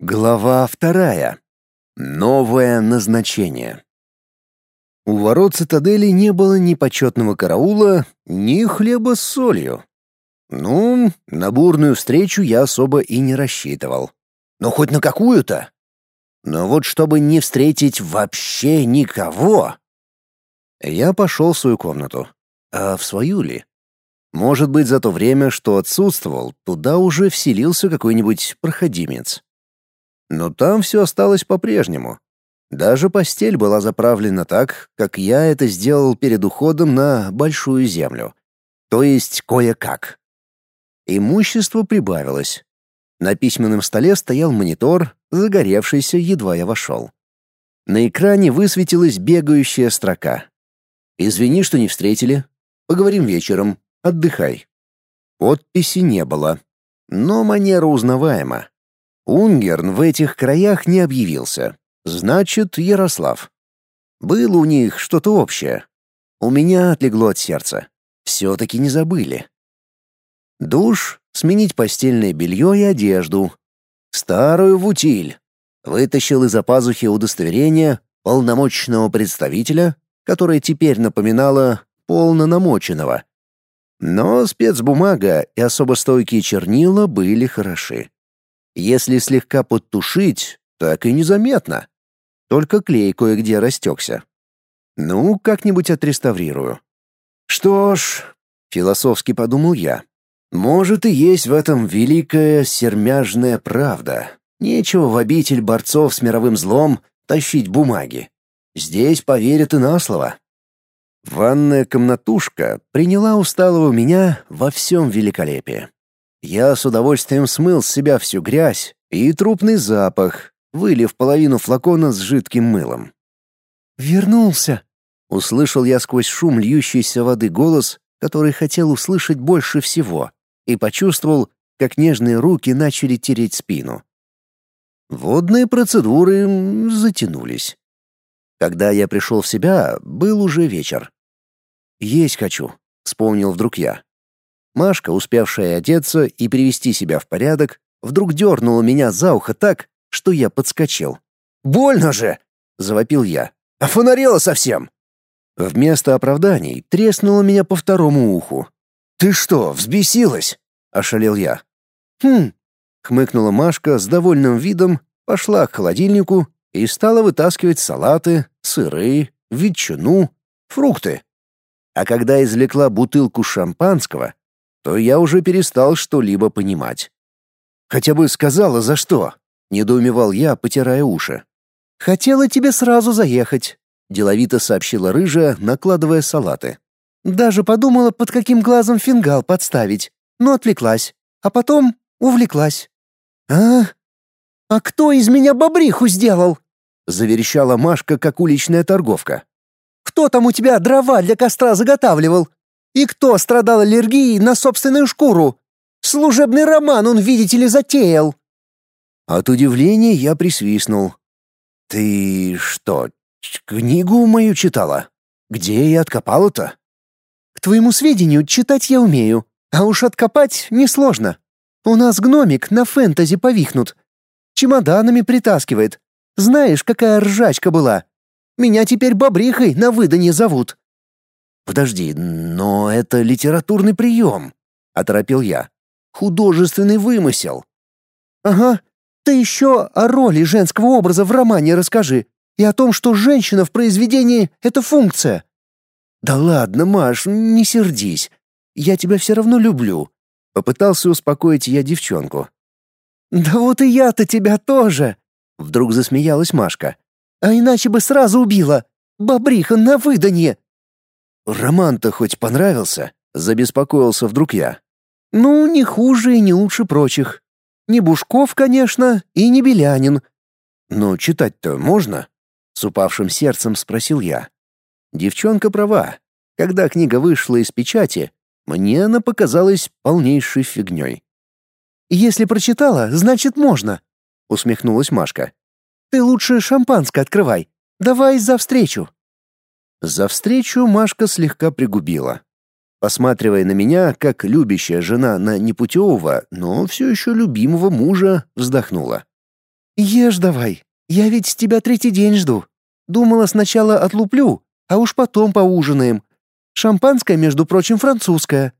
Глава вторая. Новое назначение. У ворот цитадели не было ни почетного караула, ни хлеба с солью. Ну, на бурную встречу я особо и не рассчитывал. Но хоть на какую-то. Но вот чтобы не встретить вообще никого... Я пошел в свою комнату. А в свою ли? Может быть, за то время, что отсутствовал, туда уже вселился какой-нибудь проходимец. Но там все осталось по-прежнему. Даже постель была заправлена так, как я это сделал перед уходом на Большую Землю. То есть кое-как. Имущество прибавилось. На письменном столе стоял монитор, загоревшийся, едва я вошел. На экране высветилась бегающая строка. «Извини, что не встретили. Поговорим вечером. Отдыхай». Подписи не было. Но манера узнаваема. Унгерн в этих краях не объявился. Значит, Ярослав. Было у них что-то общее. У меня отлегло от сердца. Все-таки не забыли. Душ, сменить постельное белье и одежду. Старую в утиль. Вытащил из-за пазухи удостоверение полномочного представителя, которое теперь напоминало полнонамоченного. Но спецбумага и особо стойкие чернила были хороши. Если слегка подтушить, так и незаметно. Только клей кое-где растекся. Ну, как-нибудь отреставрирую. Что ж, философски подумал я. Может и есть в этом великая сермяжная правда. Нечего в обитель борцов с мировым злом тащить бумаги. Здесь поверят и на слово. Ванная комнатушка приняла усталого меня во всем великолепии. Я с удовольствием смыл с себя всю грязь и трупный запах, вылив половину флакона с жидким мылом. «Вернулся!» — услышал я сквозь шум льющейся воды голос, который хотел услышать больше всего, и почувствовал, как нежные руки начали тереть спину. Водные процедуры затянулись. Когда я пришел в себя, был уже вечер. «Есть хочу», — вспомнил вдруг я. Машка, успевшая одеться и привести себя в порядок, вдруг дернула меня за ухо так, что я подскочил. «Больно же!» — завопил я. «Офонарела совсем!» Вместо оправданий треснула меня по второму уху. «Ты что, взбесилась?» — ошалел я. «Хм!» — хмыкнула Машка с довольным видом, пошла к холодильнику и стала вытаскивать салаты, сыры, ветчину, фрукты. А когда извлекла бутылку шампанского, то я уже перестал что-либо понимать. «Хотя бы сказала, за что?» — недоумевал я, потирая уши. «Хотела тебе сразу заехать», — деловито сообщила рыжая, накладывая салаты. «Даже подумала, под каким глазом фингал подставить, но отвлеклась, а потом увлеклась». «А? А кто из меня бобриху сделал?» — заверещала Машка, как уличная торговка. «Кто там у тебя дрова для костра заготавливал? И кто страдал аллергией на собственную шкуру? Служебный роман он, видите ли, затеял. От удивления я присвистнул. Ты что, книгу мою читала? Где я откопала-то? К твоему сведению, читать я умею, а уж откопать несложно. У нас гномик на фэнтези повихнут. Чемоданами притаскивает. Знаешь, какая ржачка была? Меня теперь бобрихой на выданье зовут. «Подожди, но это литературный прием», — оторопил я. «Художественный вымысел». «Ага, ты еще о роли женского образа в романе расскажи и о том, что женщина в произведении — это функция». «Да ладно, Маш, не сердись. Я тебя все равно люблю», — попытался успокоить я девчонку. «Да вот и я-то тебя тоже», — вдруг засмеялась Машка. «А иначе бы сразу убила. Бобриха на выданье. «Роман-то хоть понравился?» — забеспокоился вдруг я. «Ну, не хуже и не лучше прочих. Не Бушков, конечно, и не Белянин». «Но читать-то можно?» — с упавшим сердцем спросил я. Девчонка права. Когда книга вышла из печати, мне она показалась полнейшей фигней. «Если прочитала, значит, можно», — усмехнулась Машка. «Ты лучше шампанское открывай. Давай за встречу». За встречу Машка слегка пригубила. Посматривая на меня, как любящая жена на непутевого, но все еще любимого мужа, вздохнула. Ешь давай. Я ведь с тебя третий день жду. Думала, сначала отлуплю, а уж потом поужинаем. Шампанское, между прочим, французское.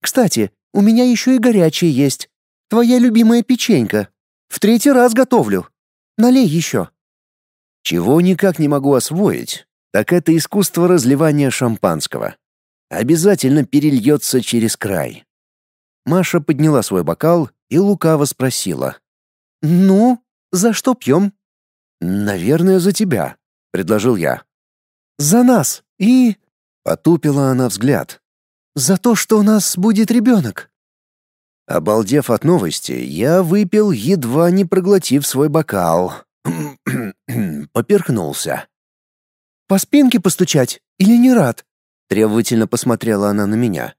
Кстати, у меня еще и горячее есть. Твоя любимая печенька. В третий раз готовлю. Налей еще». Чего никак не могу освоить, так это искусство разливания шампанского. Обязательно перельется через край. Маша подняла свой бокал и лукаво спросила. «Ну, за что пьем?» «Наверное, за тебя», — предложил я. «За нас и...» — потупила она взгляд. «За то, что у нас будет ребенок». Обалдев от новости, я выпил, едва не проглотив свой бокал. Поперхнулся. «По спинке постучать или не рад?» Требовательно посмотрела она на меня.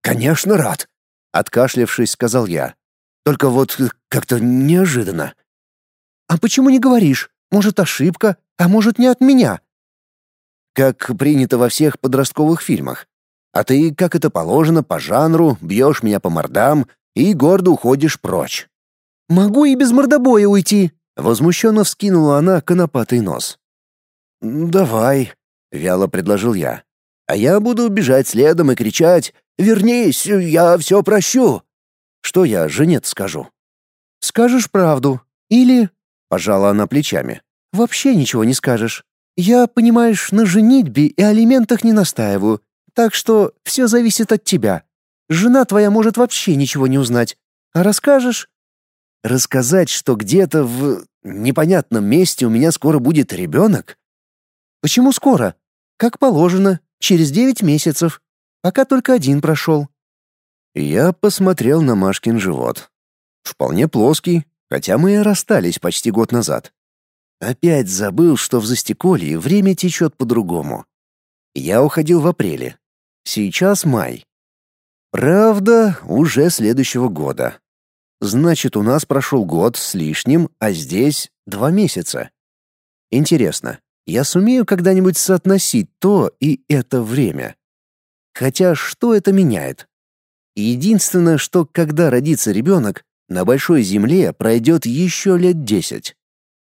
«Конечно, рад», — откашлявшись, сказал я. «Только вот как-то неожиданно». «А почему не говоришь? Может, ошибка, а может, не от меня?» «Как принято во всех подростковых фильмах. А ты, как это положено, по жанру, бьешь меня по мордам и гордо уходишь прочь». «Могу и без мордобоя уйти», — возмущенно вскинула она конопатый нос. «Давай», — вяло предложил я. «А я буду бежать следом и кричать «Вернись, я все прощу». Что я жене скажу?» «Скажешь правду. Или...» — пожала она плечами. «Вообще ничего не скажешь. Я, понимаешь, на женитьбе и алиментах не настаиваю. Так что все зависит от тебя. Жена твоя может вообще ничего не узнать. А расскажешь? Рассказать, что где-то в непонятном месте у меня скоро будет ребенок? Почему скоро? Как положено, через девять месяцев. Пока только один прошел. Я посмотрел на Машкин живот. Вполне плоский, хотя мы и расстались почти год назад. Опять забыл, что в Застеколье время течет по-другому. Я уходил в апреле, Сейчас май. Правда, уже следующего года. Значит, у нас прошел год с лишним, а здесь два месяца. Интересно, я сумею когда-нибудь соотносить то и это время? Хотя что это меняет? Единственное, что когда родится ребенок, на большой земле пройдет еще лет десять.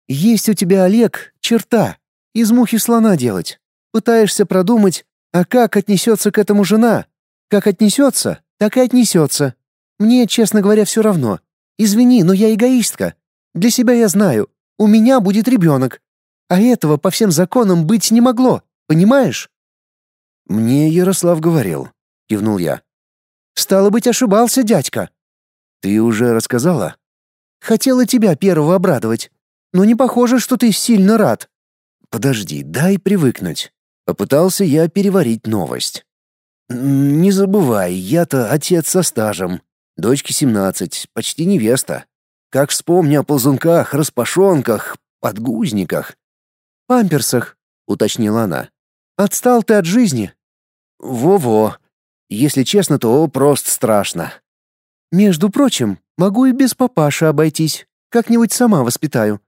Есть у тебя, Олег, черта. Из мухи слона делать. Пытаешься продумать, а как отнесется к этому жена? Как отнесется, так и отнесется. Мне, честно говоря, все равно. Извини, но я эгоистка. Для себя я знаю, у меня будет ребенок. А этого по всем законам быть не могло, понимаешь? Мне Ярослав говорил, кивнул я. Стало быть, ошибался дядька. Ты уже рассказала? Хотела тебя первого обрадовать. Но не похоже, что ты сильно рад. Подожди, дай привыкнуть. Попытался я переварить новость. «Не забывай, я-то отец со стажем. Дочке семнадцать, почти невеста. Как вспомню о ползунках, распашонках, подгузниках». «Памперсах», — уточнила она. «Отстал ты от жизни». «Во-во. Если честно, то просто страшно». «Между прочим, могу и без папаши обойтись. Как-нибудь сама воспитаю».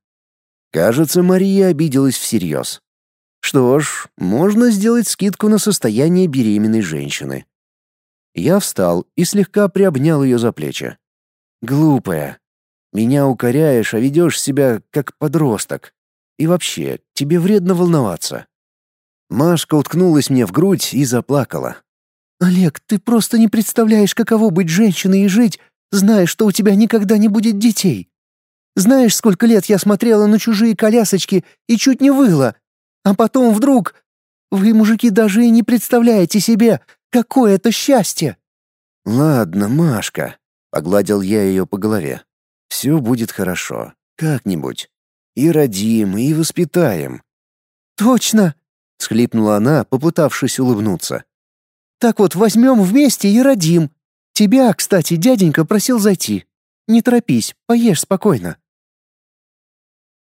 Кажется, Мария обиделась всерьез. Что ж, можно сделать скидку на состояние беременной женщины. Я встал и слегка приобнял ее за плечи. Глупая. Меня укоряешь, а ведешь себя как подросток. И вообще, тебе вредно волноваться. Машка уткнулась мне в грудь и заплакала. «Олег, ты просто не представляешь, каково быть женщиной и жить, зная, что у тебя никогда не будет детей. Знаешь, сколько лет я смотрела на чужие колясочки и чуть не выла, а потом вдруг... Вы, мужики, даже и не представляете себе, какое это счастье!» «Ладно, Машка», — погладил я ее по голове. «Все будет хорошо. Как-нибудь. И родим, и воспитаем». «Точно!» — схлипнула она, попытавшись улыбнуться. «Так вот, возьмем вместе и родим. Тебя, кстати, дяденька просил зайти. Не торопись, поешь спокойно».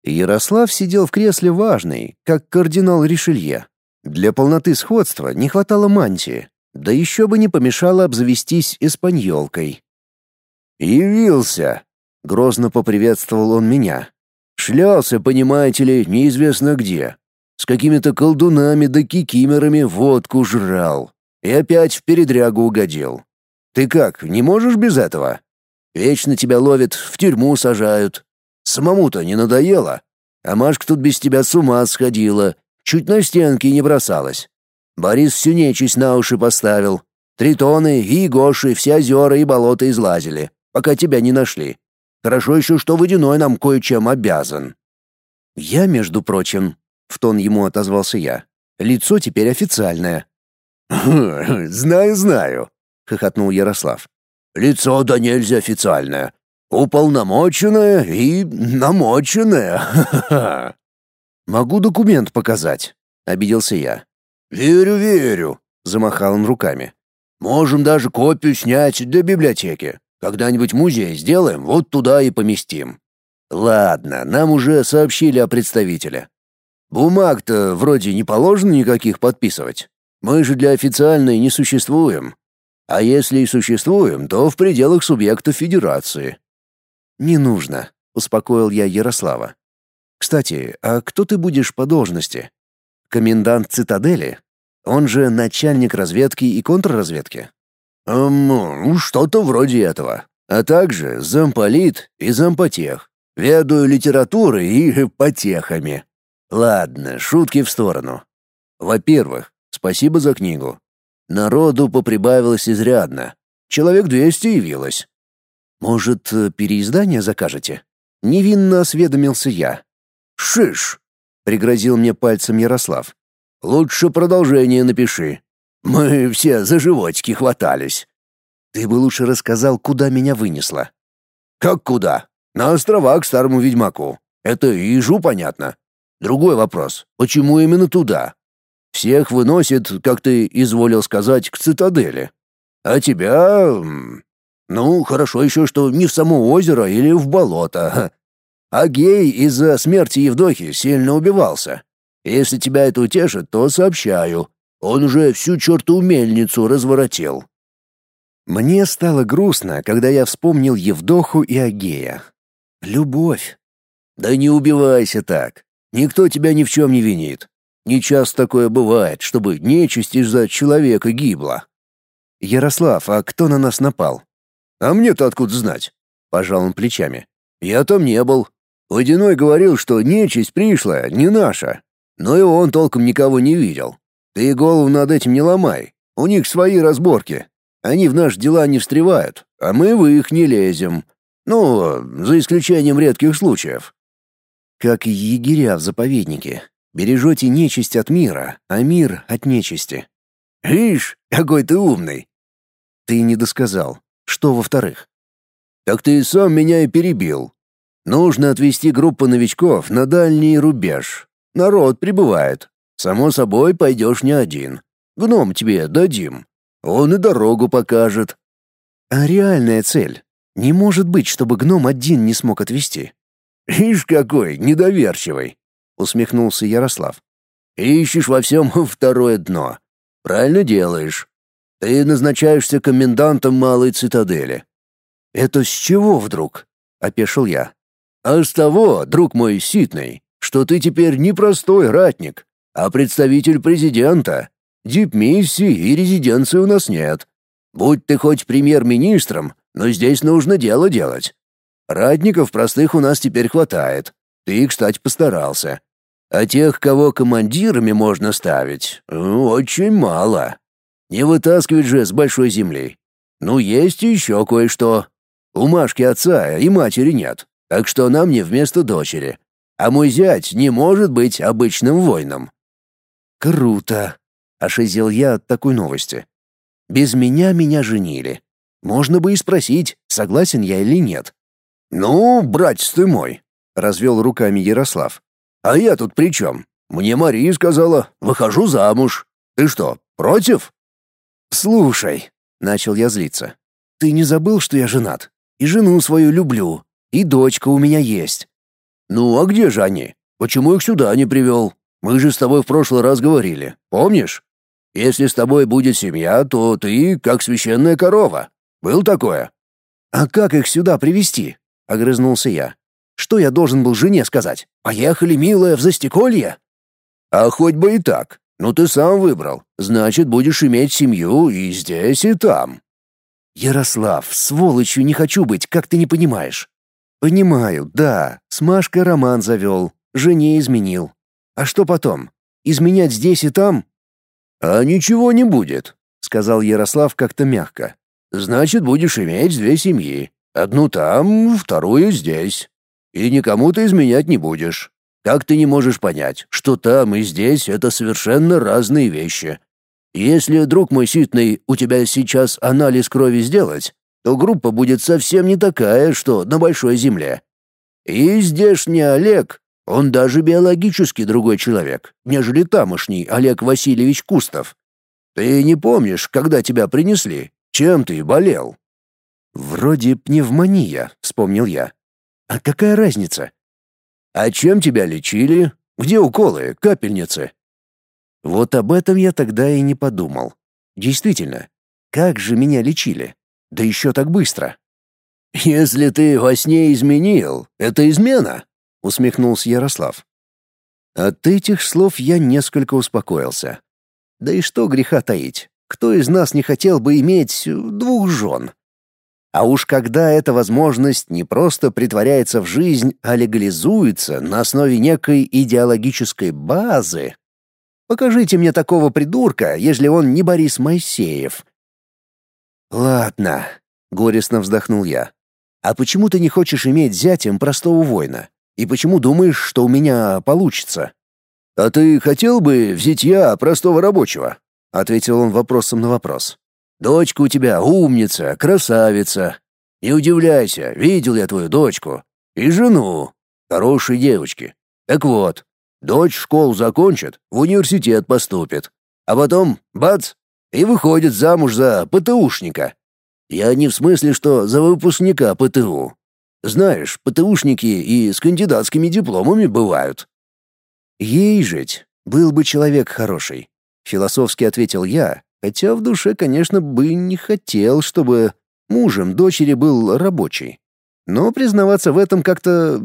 Ярослав сидел в кресле важный, как кардинал Ришелье. Для полноты сходства не хватало мантии, да еще бы не помешало обзавестись эспаньолкой. «Явился!» — грозно поприветствовал он меня. «Шлялся, понимаете ли, неизвестно где. С какими-то колдунами да кикимерами водку жрал. И опять в передрягу угодил. Ты как, не можешь без этого? Вечно тебя ловят, в тюрьму сажают, Самому-то не надоело? А Машка тут без тебя с ума сходила, чуть на стенки не бросалась. Борис всю нечисть на уши поставил. Тритоны и Гоши все озера и болота излазили, пока тебя не нашли. Хорошо еще, что водяной нам кое-чем обязан». «Я, между прочим», — в тон ему отозвался я, — «лицо теперь официальное». «Знаю, знаю», — хохотнул Ярослав. «Лицо да нельзя официальное. Уполномоченное и намоченное. Могу документ показать, обиделся я. Верю, верю, замахал он руками. Можем даже копию снять для библиотеки. Когда-нибудь музей сделаем, вот туда и поместим. Ладно, нам уже сообщили о представителе. Бумаг-то вроде не положено никаких подписывать. Мы же для официальной не существуем. А если и существуем, то в пределах субъекта федерации. «Не нужно», — успокоил я Ярослава. «Кстати, а кто ты будешь по должности? Комендант цитадели? Он же начальник разведки и контрразведки?» «Эм, что-то вроде этого. А также замполит и зампотех. Ведаю литературой и потехами. Ладно, шутки в сторону. Во-первых, спасибо за книгу. Народу поприбавилось изрядно. Человек двести явилось. «Может, э, переиздание закажете?» Невинно осведомился я. «Шиш!» — пригрозил мне пальцем Ярослав. «Лучше продолжение напиши. Мы все за животики хватались». «Ты бы лучше рассказал, куда меня вынесло». «Как куда? На острова к старому ведьмаку. Это ежу понятно. Другой вопрос. Почему именно туда? Всех выносит, как ты изволил сказать, к цитадели. А тебя... Ну, хорошо еще, что не в само озеро или в болото. А гей из-за смерти Евдохи сильно убивался. Если тебя это утешит, то сообщаю. Он уже всю черту мельницу разворотил. Мне стало грустно, когда я вспомнил Евдоху и Агея. Любовь. Да не убивайся так. Никто тебя ни в чем не винит. Не часто такое бывает, чтобы нечисть из-за человека гибла. Ярослав, а кто на нас напал? А мне-то откуда знать? Пожал он плечами. Я там не был. Водяной говорил, что нечисть пришла, не наша. Но и он толком никого не видел. Ты голову над этим не ломай. У них свои разборки. Они в наши дела не встревают, а мы в их не лезем. Ну, за исключением редких случаев. Как егеря в заповеднике. Бережете нечисть от мира, а мир от нечисти. Ишь, какой ты умный. Ты не досказал. Что во-вторых? Так ты сам меня и перебил. Нужно отвести группу новичков на дальний рубеж. Народ прибывает. Само собой, пойдешь не один. Гном тебе дадим. Он и дорогу покажет. А реальная цель? Не может быть, чтобы гном один не смог отвести. Ишь какой, недоверчивый, усмехнулся Ярослав. Ищешь во всем второе дно. Правильно делаешь. Ты назначаешься комендантом малой цитадели. Это с чего вдруг? опешил я. А с того, друг мой ситный, что ты теперь не простой ратник, а представитель президента. Дипмиссии и резиденции у нас нет. Будь ты хоть премьер-министром, но здесь нужно дело делать. Ратников простых у нас теперь хватает. Ты, кстати, постарался. А тех, кого командирами можно ставить, очень мало. Не вытаскивать же с большой земли. Ну, есть еще кое-что. У Машки отца и матери нет, так что она мне вместо дочери. А мой зять не может быть обычным воином». «Круто!» — ошизел я от такой новости. «Без меня меня женили. Можно бы и спросить, согласен я или нет». «Ну, братец ты мой», — развел руками Ярослав. «А я тут при чем? Мне Мария сказала, выхожу замуж. Ты что, против?» «Слушай», — начал я злиться, — «ты не забыл, что я женат? И жену свою люблю, и дочка у меня есть». «Ну, а где же они? Почему их сюда не привел? Мы же с тобой в прошлый раз говорили, помнишь? Если с тобой будет семья, то ты как священная корова. Был такое?» «А как их сюда привести? огрызнулся я. «Что я должен был жене сказать? Поехали, милая, в застеколье?» «А хоть бы и так. Ну ты сам выбрал. Значит, будешь иметь семью и здесь, и там. Ярослав, сволочью не хочу быть, как ты не понимаешь. Понимаю, да, с Машкой роман завел, жене изменил. А что потом? Изменять здесь и там? А ничего не будет, сказал Ярослав как-то мягко. Значит, будешь иметь две семьи. Одну там, вторую здесь. И никому ты изменять не будешь. Как ты не можешь понять, что там и здесь это совершенно разные вещи? Если, друг мой ситный, у тебя сейчас анализ крови сделать, то группа будет совсем не такая, что на большой земле. И здешний Олег, он даже биологически другой человек, нежели тамошний Олег Васильевич Кустов. Ты не помнишь, когда тебя принесли? Чем ты болел? Вроде пневмония, вспомнил я. А какая разница? А чем тебя лечили? Где уколы, капельницы? Вот об этом я тогда и не подумал. Действительно, как же меня лечили? Да еще так быстро. «Если ты во сне изменил, это измена», — усмехнулся Ярослав. От этих слов я несколько успокоился. Да и что греха таить, кто из нас не хотел бы иметь двух жен? А уж когда эта возможность не просто притворяется в жизнь, а легализуется на основе некой идеологической базы. Покажите мне такого придурка, если он не Борис Моисеев, «Ладно», — горестно вздохнул я. «А почему ты не хочешь иметь зятем простого воина? И почему думаешь, что у меня получится?» «А ты хотел бы взять я простого рабочего?» — ответил он вопросом на вопрос. «Дочка у тебя умница, красавица. Не удивляйся, видел я твою дочку. И жену. Хорошие девочки. Так вот, дочь школу закончит, в университет поступит. А потом, бац, и выходит замуж за ПТУшника. Я не в смысле, что за выпускника ПТУ. Знаешь, ПТУшники и с кандидатскими дипломами бывают. Ей жить, был бы человек хороший, философски ответил я, хотя в душе, конечно, бы не хотел, чтобы мужем дочери был рабочий. Но признаваться в этом как-то...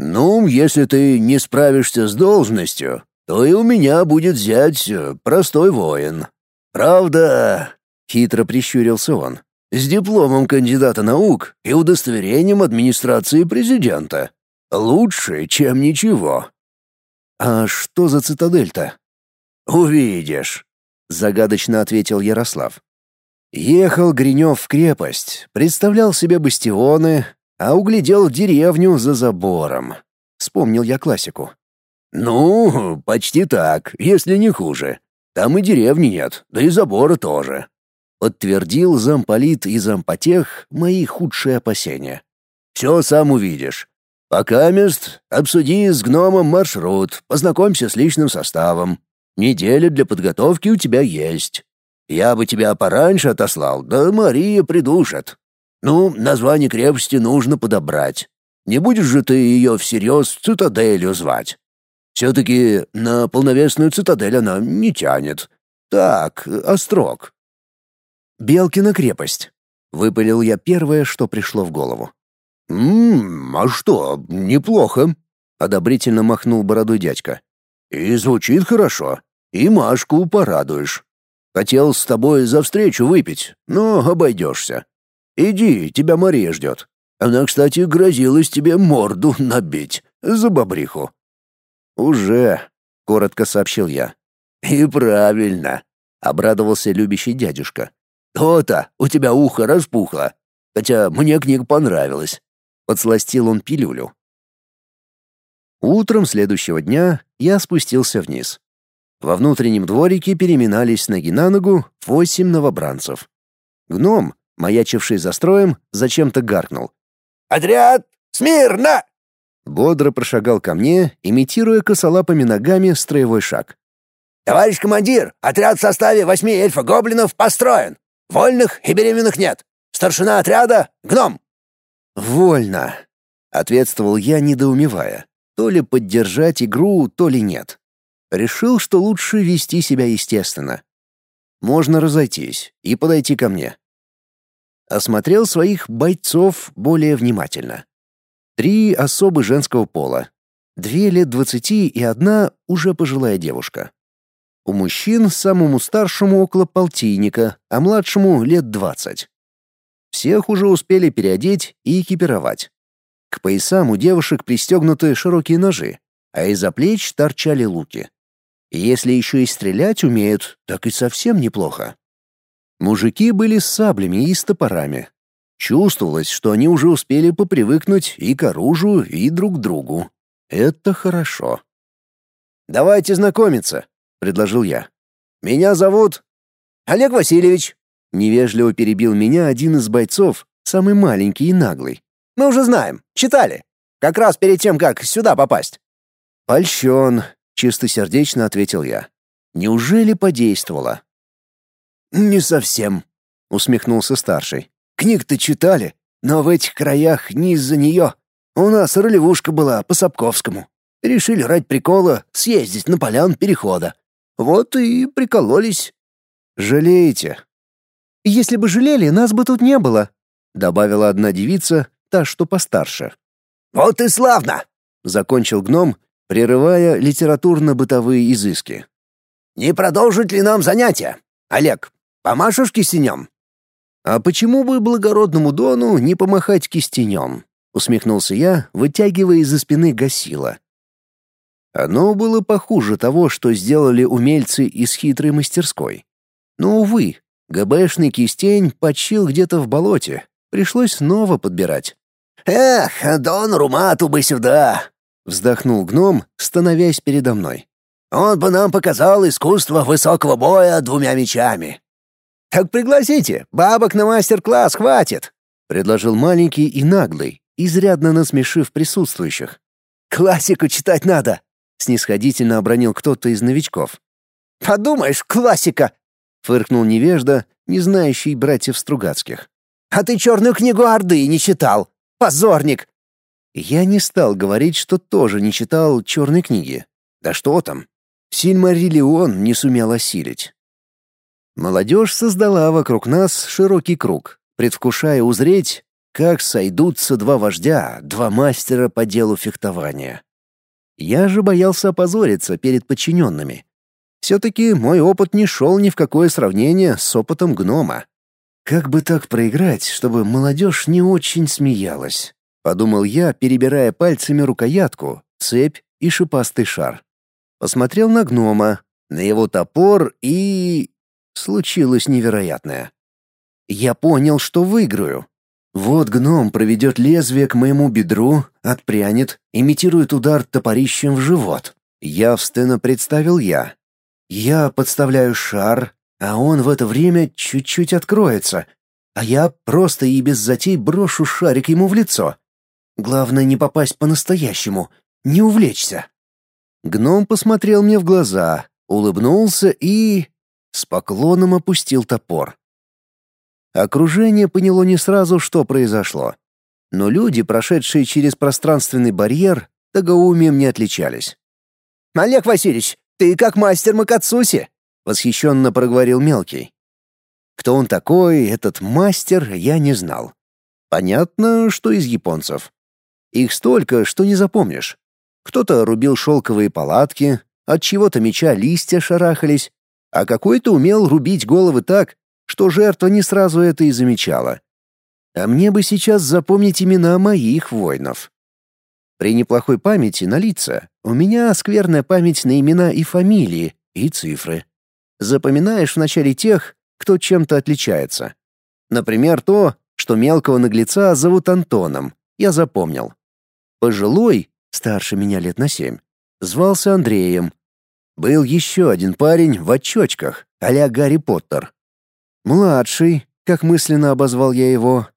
Ну, если ты не справишься с должностью, то и у меня будет взять э, простой воин. «Правда?» — хитро прищурился он. «С дипломом кандидата наук и удостоверением администрации президента. Лучше, чем ничего». «А что за цитадель-то?» «Увидишь», — загадочно ответил Ярослав. Ехал Гринев в крепость, представлял себе бастионы, а углядел деревню за забором. Вспомнил я классику. «Ну, почти так, если не хуже. Там и деревни нет, да и забора тоже. Подтвердил замполит и зампотех мои худшие опасения. Все сам увидишь. Пока мест, обсуди с гномом маршрут, познакомься с личным составом. Неделя для подготовки у тебя есть. Я бы тебя пораньше отослал, да Мария придушит. Ну, название крепости нужно подобрать. Не будешь же ты ее всерьез цитаделью звать? Все-таки на полновесную цитадель она не тянет. Так, острог. «Белкина крепость», — выпалил я первое, что пришло в голову. «Ммм, а что, неплохо», — одобрительно махнул бородой дядька. «И звучит хорошо, и Машку порадуешь. Хотел с тобой за встречу выпить, но обойдешься. Иди, тебя Мария ждет. Она, кстати, грозилась тебе морду набить за бобриху. «Уже», — коротко сообщил я. «И правильно», — обрадовался любящий дядюшка. «То-то, у тебя ухо распухло. Хотя мне книга понравилась». Подсластил он пилюлю. Утром следующего дня я спустился вниз. Во внутреннем дворике переминались ноги на ногу восемь новобранцев. Гном, маячивший за строем, зачем-то гаркнул. «Отряд! Смирно!» Бодро прошагал ко мне, имитируя косолапыми ногами строевой шаг. «Товарищ командир, отряд в составе восьми эльфа-гоблинов построен. Вольных и беременных нет. Старшина отряда — гном». «Вольно», — ответствовал я, недоумевая. То ли поддержать игру, то ли нет. Решил, что лучше вести себя естественно. Можно разойтись и подойти ко мне. Осмотрел своих бойцов более внимательно. Три особы женского пола. Две лет двадцати и одна уже пожилая девушка. У мужчин самому старшему около полтинника, а младшему лет двадцать. Всех уже успели переодеть и экипировать. К поясам у девушек пристегнуты широкие ножи, а из-за плеч торчали луки. Если еще и стрелять умеют, так и совсем неплохо. Мужики были с саблями и с топорами. Чувствовалось, что они уже успели попривыкнуть и к оружию, и друг к другу. Это хорошо. «Давайте знакомиться», — предложил я. «Меня зовут...» «Олег Васильевич», — невежливо перебил меня один из бойцов, самый маленький и наглый. «Мы уже знаем, читали. Как раз перед тем, как сюда попасть». «Польщен», — чистосердечно ответил я. «Неужели подействовало?» «Не совсем», — усмехнулся старший. «Книг-то читали, но в этих краях не из-за нее. У нас ролевушка была по Сапковскому. Решили ради прикола съездить на полян перехода. Вот и прикололись». «Жалеете?» «Если бы жалели, нас бы тут не было», — добавила одна девица, та, что постарше. «Вот и славно!» — закончил гном, прерывая литературно-бытовые изыски. «Не продолжить ли нам занятия? Олег, помашешь кистенем?» «А почему бы благородному Дону не помахать кистенем?» — усмехнулся я, вытягивая из-за спины гасила. Оно было похуже того, что сделали умельцы из хитрой мастерской. Но, увы, ГБшный кистень почил где-то в болоте, пришлось снова подбирать. «Эх, Дон Румату бы сюда!» — вздохнул гном, становясь передо мной. «Он бы нам показал искусство высокого боя двумя мечами». «Так пригласите, бабок на мастер-класс хватит!» — предложил маленький и наглый, изрядно насмешив присутствующих. «Классику читать надо!» — снисходительно обронил кто-то из новичков. «Подумаешь, классика!» — фыркнул невежда, не знающий братьев Стругацких. «А ты черную книгу Орды не читал! Позорник!» Я не стал говорить, что тоже не читал черной книги. Да что там? Сильмариллион не сумел осилить. Молодежь создала вокруг нас широкий круг, предвкушая узреть, как сойдутся два вождя, два мастера по делу фехтования. Я же боялся опозориться перед подчиненными. Все-таки мой опыт не шел ни в какое сравнение с опытом гнома. Как бы так проиграть, чтобы молодежь не очень смеялась? Подумал я, перебирая пальцами рукоятку, цепь и шипастый шар. Посмотрел на гнома, на его топор и... Случилось невероятное. Я понял, что выиграю. Вот гном проведет лезвие к моему бедру, отпрянет, имитирует удар топорищем в живот. Явственно представил я. Я подставляю шар, а он в это время чуть-чуть откроется, а я просто и без затей брошу шарик ему в лицо. Главное не попасть по-настоящему, не увлечься. Гном посмотрел мне в глаза, улыбнулся и... с поклоном опустил топор. Окружение поняло не сразу, что произошло. Но люди, прошедшие через пространственный барьер, тагоумием не отличались. «Олег Васильевич, ты как мастер Макацуси!» — восхищенно проговорил мелкий. Кто он такой, этот мастер, я не знал. Понятно, что из японцев. Их столько, что не запомнишь. Кто-то рубил шелковые палатки, от чего-то меча листья шарахались, а какой-то умел рубить головы так, что жертва не сразу это и замечала. А мне бы сейчас запомнить имена моих воинов. При неплохой памяти на лица у меня скверная память на имена и фамилии, и цифры. Запоминаешь вначале тех, кто чем-то отличается. Например, то, что мелкого наглеца зовут Антоном, я запомнил. Пожилой, старше меня лет на семь, звался Андреем. Был еще один парень в очочках, а Гарри Поттер. Младший, как мысленно обозвал я его.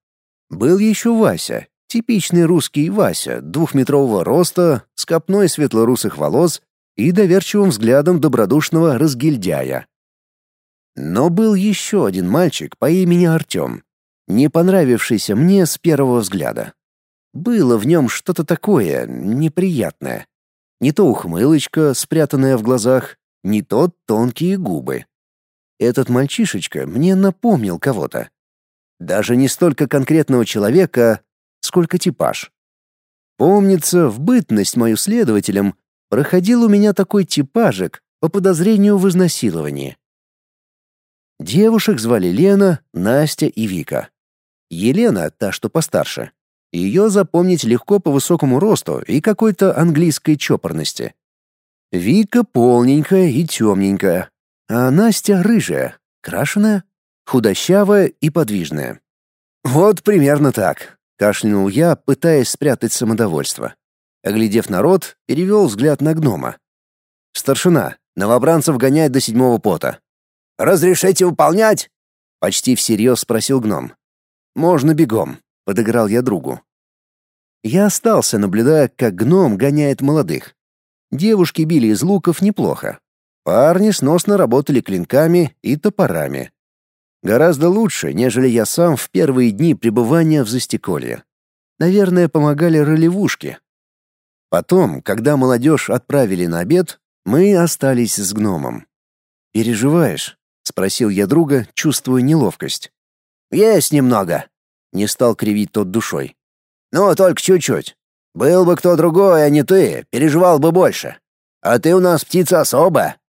Был еще Вася, типичный русский Вася, двухметрового роста, с копной светлорусых волос и доверчивым взглядом добродушного разгильдяя. Но был еще один мальчик по имени Артем, не понравившийся мне с первого взгляда. Было в нем что-то такое неприятное. Не то ухмылочка, спрятанная в глазах, не то тонкие губы. Этот мальчишечка мне напомнил кого-то. Даже не столько конкретного человека, сколько типаж. Помнится, в бытность мою следователем проходил у меня такой типажик по подозрению в изнасиловании. Девушек звали Лена, Настя и Вика. Елена, та, что постарше, Ее запомнить легко по высокому росту и какой-то английской чопорности. Вика полненькая и темненькая, а Настя рыжая, крашеная, худощавая и подвижная. Вот примерно так, кашлянул я, пытаясь спрятать самодовольство. Оглядев народ, перевел взгляд на гнома. Старшина, новобранцев гоняет до седьмого пота. Разрешите выполнять? Почти всерьез спросил гном. Можно бегом, подыграл я другу. Я остался, наблюдая, как гном гоняет молодых. Девушки били из луков неплохо. Парни сносно работали клинками и топорами. Гораздо лучше, нежели я сам в первые дни пребывания в Застеколье. Наверное, помогали ролевушки. Потом, когда молодежь отправили на обед, мы остались с гномом. «Переживаешь?» — спросил я друга, чувствуя неловкость. «Есть немного», — не стал кривить тот душой. «Ну, только чуть-чуть. Был бы кто другой, а не ты, переживал бы больше. А ты у нас птица особая».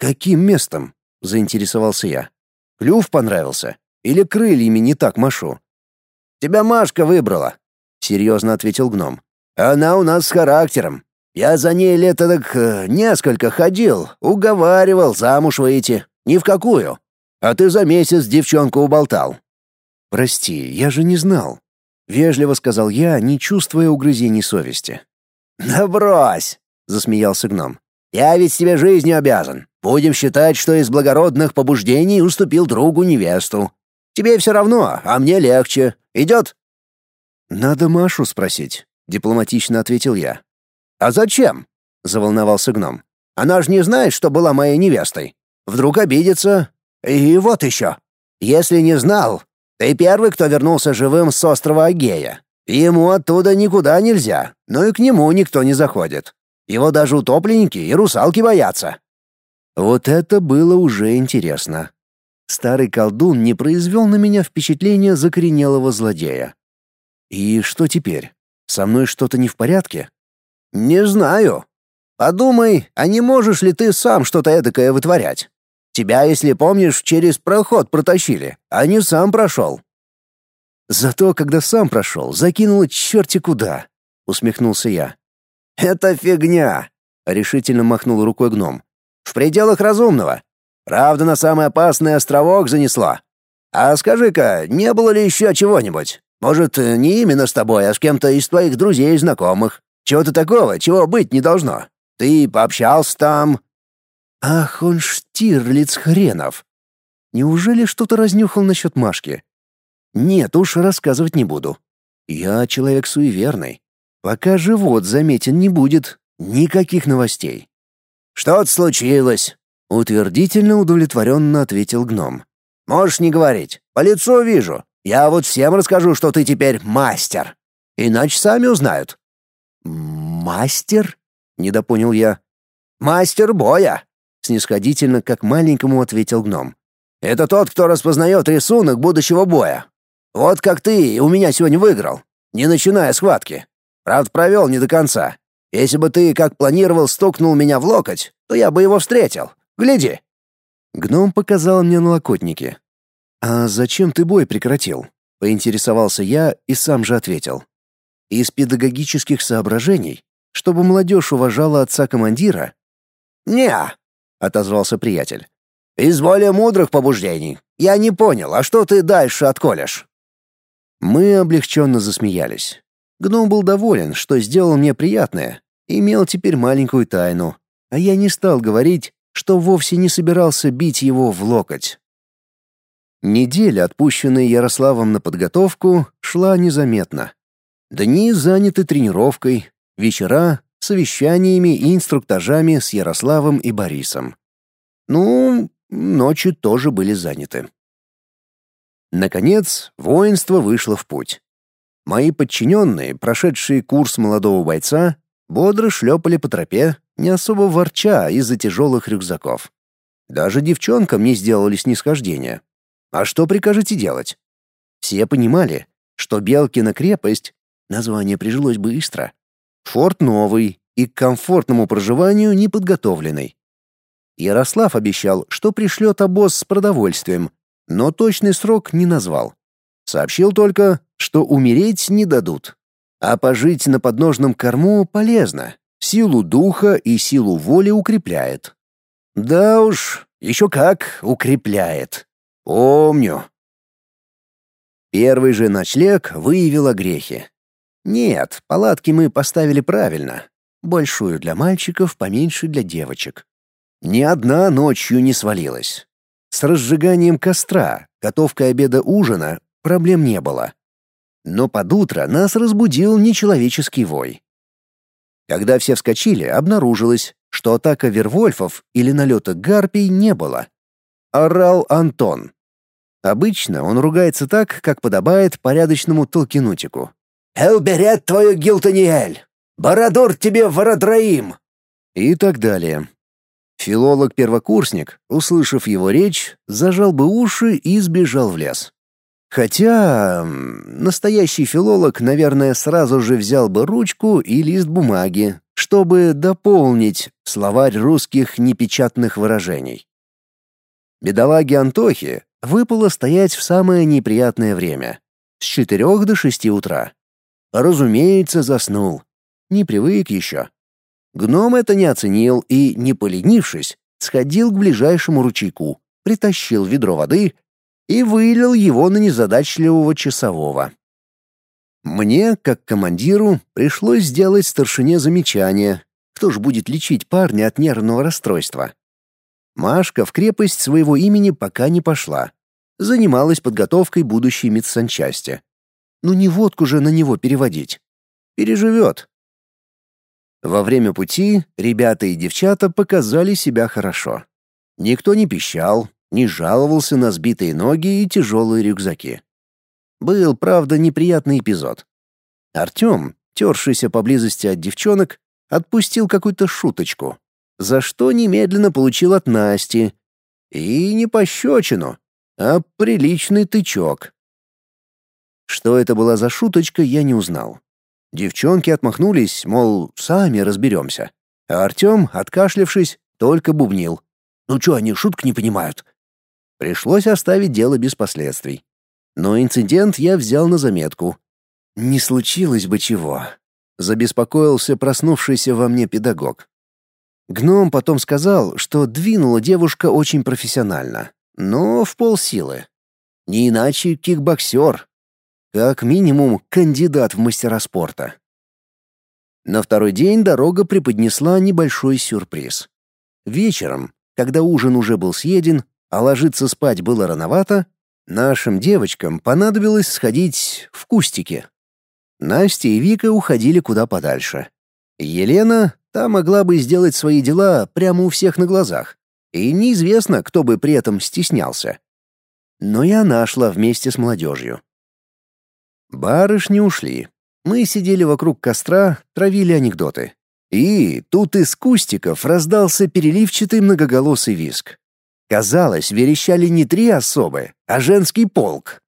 «Каким местом?» — заинтересовался я. Клюв понравился? Или крыльями не так машу?» «Тебя Машка выбрала», — серьезно ответил гном. «Она у нас с характером. Я за ней лет так э, несколько ходил, уговаривал замуж выйти. Ни в какую. А ты за месяц девчонку уболтал». «Прости, я же не знал», — вежливо сказал я, не чувствуя угрызений совести. «Да брось!» — засмеялся гном. «Я ведь тебе жизнью обязан. Будем считать, что из благородных побуждений уступил другу невесту. Тебе все равно, а мне легче. Идет?» «Надо Машу спросить», — дипломатично ответил я. «А зачем?» — заволновался гном. «Она же не знает, что была моей невестой. Вдруг обидится. И вот еще. Если не знал, ты первый, кто вернулся живым с острова Агея. Ему оттуда никуда нельзя, но и к нему никто не заходит. Его даже утопленники и русалки боятся. Вот это было уже интересно. Старый колдун не произвел на меня впечатления закоренелого злодея. И что теперь? Со мной что-то не в порядке? Не знаю. Подумай, а не можешь ли ты сам что-то эдакое вытворять? Тебя, если помнишь, через проход протащили, а не сам прошел. Зато, когда сам прошел, закинуло черти куда, усмехнулся я. Это фигня, решительно махнул рукой гном. В пределах разумного. Правда, на самый опасный островок занесла. А скажи-ка, не было ли еще чего-нибудь? Может, не именно с тобой, а с кем-то из твоих друзей и знакомых? Чего-то такого, чего быть не должно. Ты пообщался там?» «Ах, он штирлиц хренов! Неужели что-то разнюхал насчет Машки? Нет уж, рассказывать не буду. Я человек суеверный. Пока живот заметен не будет, никаких новостей. «Что-то случилось», — утвердительно удовлетворенно ответил гном. «Можешь не говорить. По лицу вижу. Я вот всем расскажу, что ты теперь мастер. Иначе сами узнают». «Мастер?» — недопонял я. «Мастер боя», — снисходительно, как маленькому ответил гном. «Это тот, кто распознает рисунок будущего боя. Вот как ты у меня сегодня выиграл, не начиная схватки. Правда, провел не до конца. Если бы ты, как планировал, стукнул меня в локоть, то я бы его встретил. Гляди!» Гном показал мне налокотники. «А зачем ты бой прекратил?» — поинтересовался я и сам же ответил. «Из педагогических соображений, чтобы молодежь уважала отца-командира?» «Не-а», отозвался приятель. «Из более мудрых побуждений. Я не понял, а что ты дальше отколешь?» Мы облегченно засмеялись. Гном был доволен, что сделал мне приятное, имел теперь маленькую тайну, а я не стал говорить, что вовсе не собирался бить его в локоть. Неделя, отпущенная Ярославом на подготовку, шла незаметно. Дни заняты тренировкой, вечера — совещаниями и инструктажами с Ярославом и Борисом. Ну, ночи тоже были заняты. Наконец, воинство вышло в путь. Мои подчиненные, прошедшие курс молодого бойца, бодро шлепали по тропе, не особо ворча из-за тяжелых рюкзаков. Даже девчонкам не сделали снисхождения. А что прикажете делать? Все понимали, что Белкина крепость, название прижилось быстро, форт новый и к комфортному проживанию не подготовленный. Ярослав обещал, что пришлет обоз с продовольствием, но точный срок не назвал. Сообщил только, что умереть не дадут. А пожить на подножном корму полезно. Силу духа и силу воли укрепляет. Да уж, еще как укрепляет. Помню. Первый же ночлег выявил огрехи. Нет, палатки мы поставили правильно. Большую для мальчиков, поменьше для девочек. Ни одна ночью не свалилась. С разжиганием костра, готовкой обеда-ужина проблем не было. Но под утро нас разбудил нечеловеческий вой. Когда все вскочили, обнаружилось, что атака вервольфов или налета гарпий не было. Орал Антон. Обычно он ругается так, как подобает порядочному толкинутику. «Элберет твою Гилтаниэль! Бородур тебе Вородраим!» И так далее. Филолог-первокурсник, услышав его речь, зажал бы уши и сбежал в лес. Хотя настоящий филолог, наверное, сразу же взял бы ручку и лист бумаги, чтобы дополнить словарь русских непечатных выражений. Бедолаге Антохе выпало стоять в самое неприятное время — с четырех до шести утра. Разумеется, заснул. Не привык еще. Гном это не оценил и, не поленившись, сходил к ближайшему ручейку, притащил ведро воды и вылил его на незадачливого часового. Мне, как командиру, пришлось сделать старшине замечание, кто ж будет лечить парня от нервного расстройства. Машка в крепость своего имени пока не пошла. Занималась подготовкой будущей медсанчасти. Ну не водку же на него переводить. Переживет. Во время пути ребята и девчата показали себя хорошо. Никто не пищал, не жаловался на сбитые ноги и тяжелые рюкзаки. Был, правда, неприятный эпизод. Артем, тершийся поблизости от девчонок, отпустил какую-то шуточку, за что немедленно получил от Насти. И не пощечину, а приличный тычок. Что это была за шуточка, я не узнал. Девчонки отмахнулись, мол, сами разберемся. А Артем, откашлявшись, только бубнил. «Ну что, они шуток не понимают?» Пришлось оставить дело без последствий. Но инцидент я взял на заметку. Не случилось бы чего. Забеспокоился проснувшийся во мне педагог. Гном потом сказал, что двинула девушка очень профессионально, но в полсилы. Не иначе кикбоксер, как минимум, кандидат в мастера спорта. На второй день дорога преподнесла небольшой сюрприз. Вечером, когда ужин уже был съеден, а ложиться спать было рановато, нашим девочкам понадобилось сходить в кустики. Настя и Вика уходили куда подальше. Елена, та могла бы сделать свои дела прямо у всех на глазах, и неизвестно, кто бы при этом стеснялся. Но и она шла вместе с молодежью. Барышни ушли. Мы сидели вокруг костра, травили анекдоты. И тут из кустиков раздался переливчатый многоголосый виск. Казалось, верещали не три особы, а женский полк.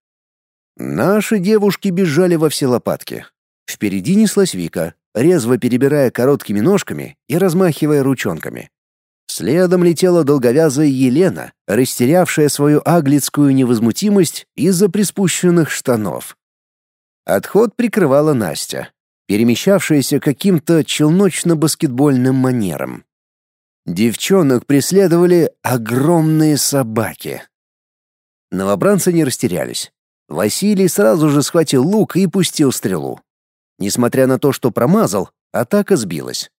Наши девушки бежали во все лопатки. Впереди неслась Вика, резво перебирая короткими ножками и размахивая ручонками. Следом летела долговязая Елена, растерявшая свою аглицкую невозмутимость из-за приспущенных штанов. Отход прикрывала Настя, перемещавшаяся каким-то челночно-баскетбольным манером. Девчонок преследовали огромные собаки. Новобранцы не растерялись. Василий сразу же схватил лук и пустил стрелу. Несмотря на то, что промазал, атака сбилась.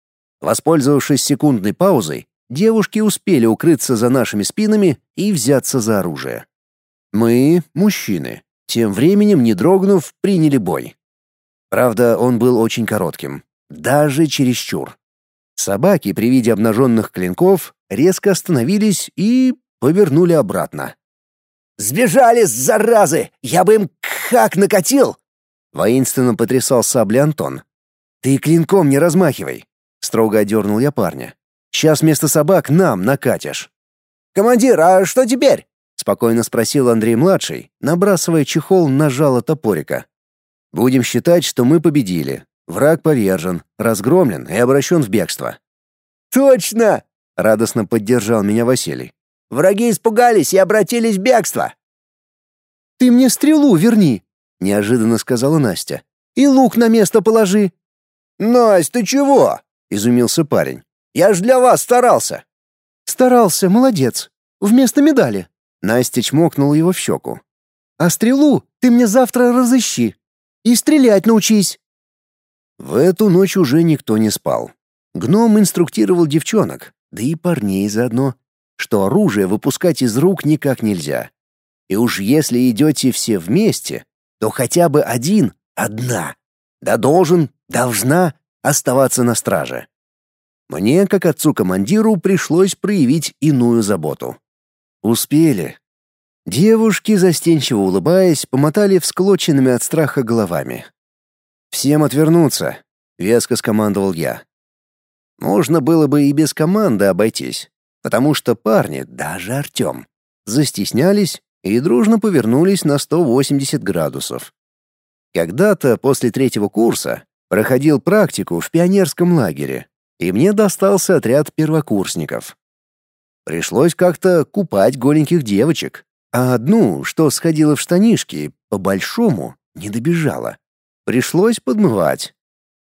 Воспользовавшись секундной паузой, девушки успели укрыться за нашими спинами и взяться за оружие. Мы, мужчины, тем временем, не дрогнув, приняли бой. Правда, он был очень коротким, даже чересчур. Собаки при виде обнаженных клинков резко остановились и повернули обратно. «Сбежали, заразы! Я бы им как накатил!» Воинственно потрясал саблей Антон. «Ты клинком не размахивай!» Строго одернул я парня. «Сейчас вместо собак нам накатишь!» «Командир, а что теперь?» спокойно спросил Андрей-младший, набрасывая чехол на жало топорика. Будем считать, что мы победили. Враг повержен, разгромлен и обращен в бегство. Точно! радостно поддержал меня Василий. Враги испугались и обратились в бегство. Ты мне стрелу верни, неожиданно сказала Настя. «И лук на место положи». «Настя, ты чего?» — изумился парень. «Я ж для вас старался». «Старался, молодец. Вместо медали». Настя чмокнула его в щеку. «А стрелу ты мне завтра разыщи. И стрелять научись». В эту ночь уже никто не спал. Гном инструктировал девчонок, да и парней заодно, что оружие выпускать из рук никак нельзя. И уж если идете все вместе, то хотя бы один, одна, да должен, должна оставаться на страже. Мне, как отцу-командиру, пришлось проявить иную заботу. Успели. Девушки, застенчиво улыбаясь, помотали всклоченными от страха головами. «Всем отвернуться», — веско скомандовал я. Можно было бы и без команды обойтись, потому что парни, даже Артем, застеснялись и дружно повернулись на 180 градусов. Когда-то после третьего курса проходил практику в пионерском лагере, и мне достался отряд первокурсников. Пришлось как-то купать голеньких девочек, а одну, что сходила в штанишки, по-большому не добежала. Пришлось подмывать.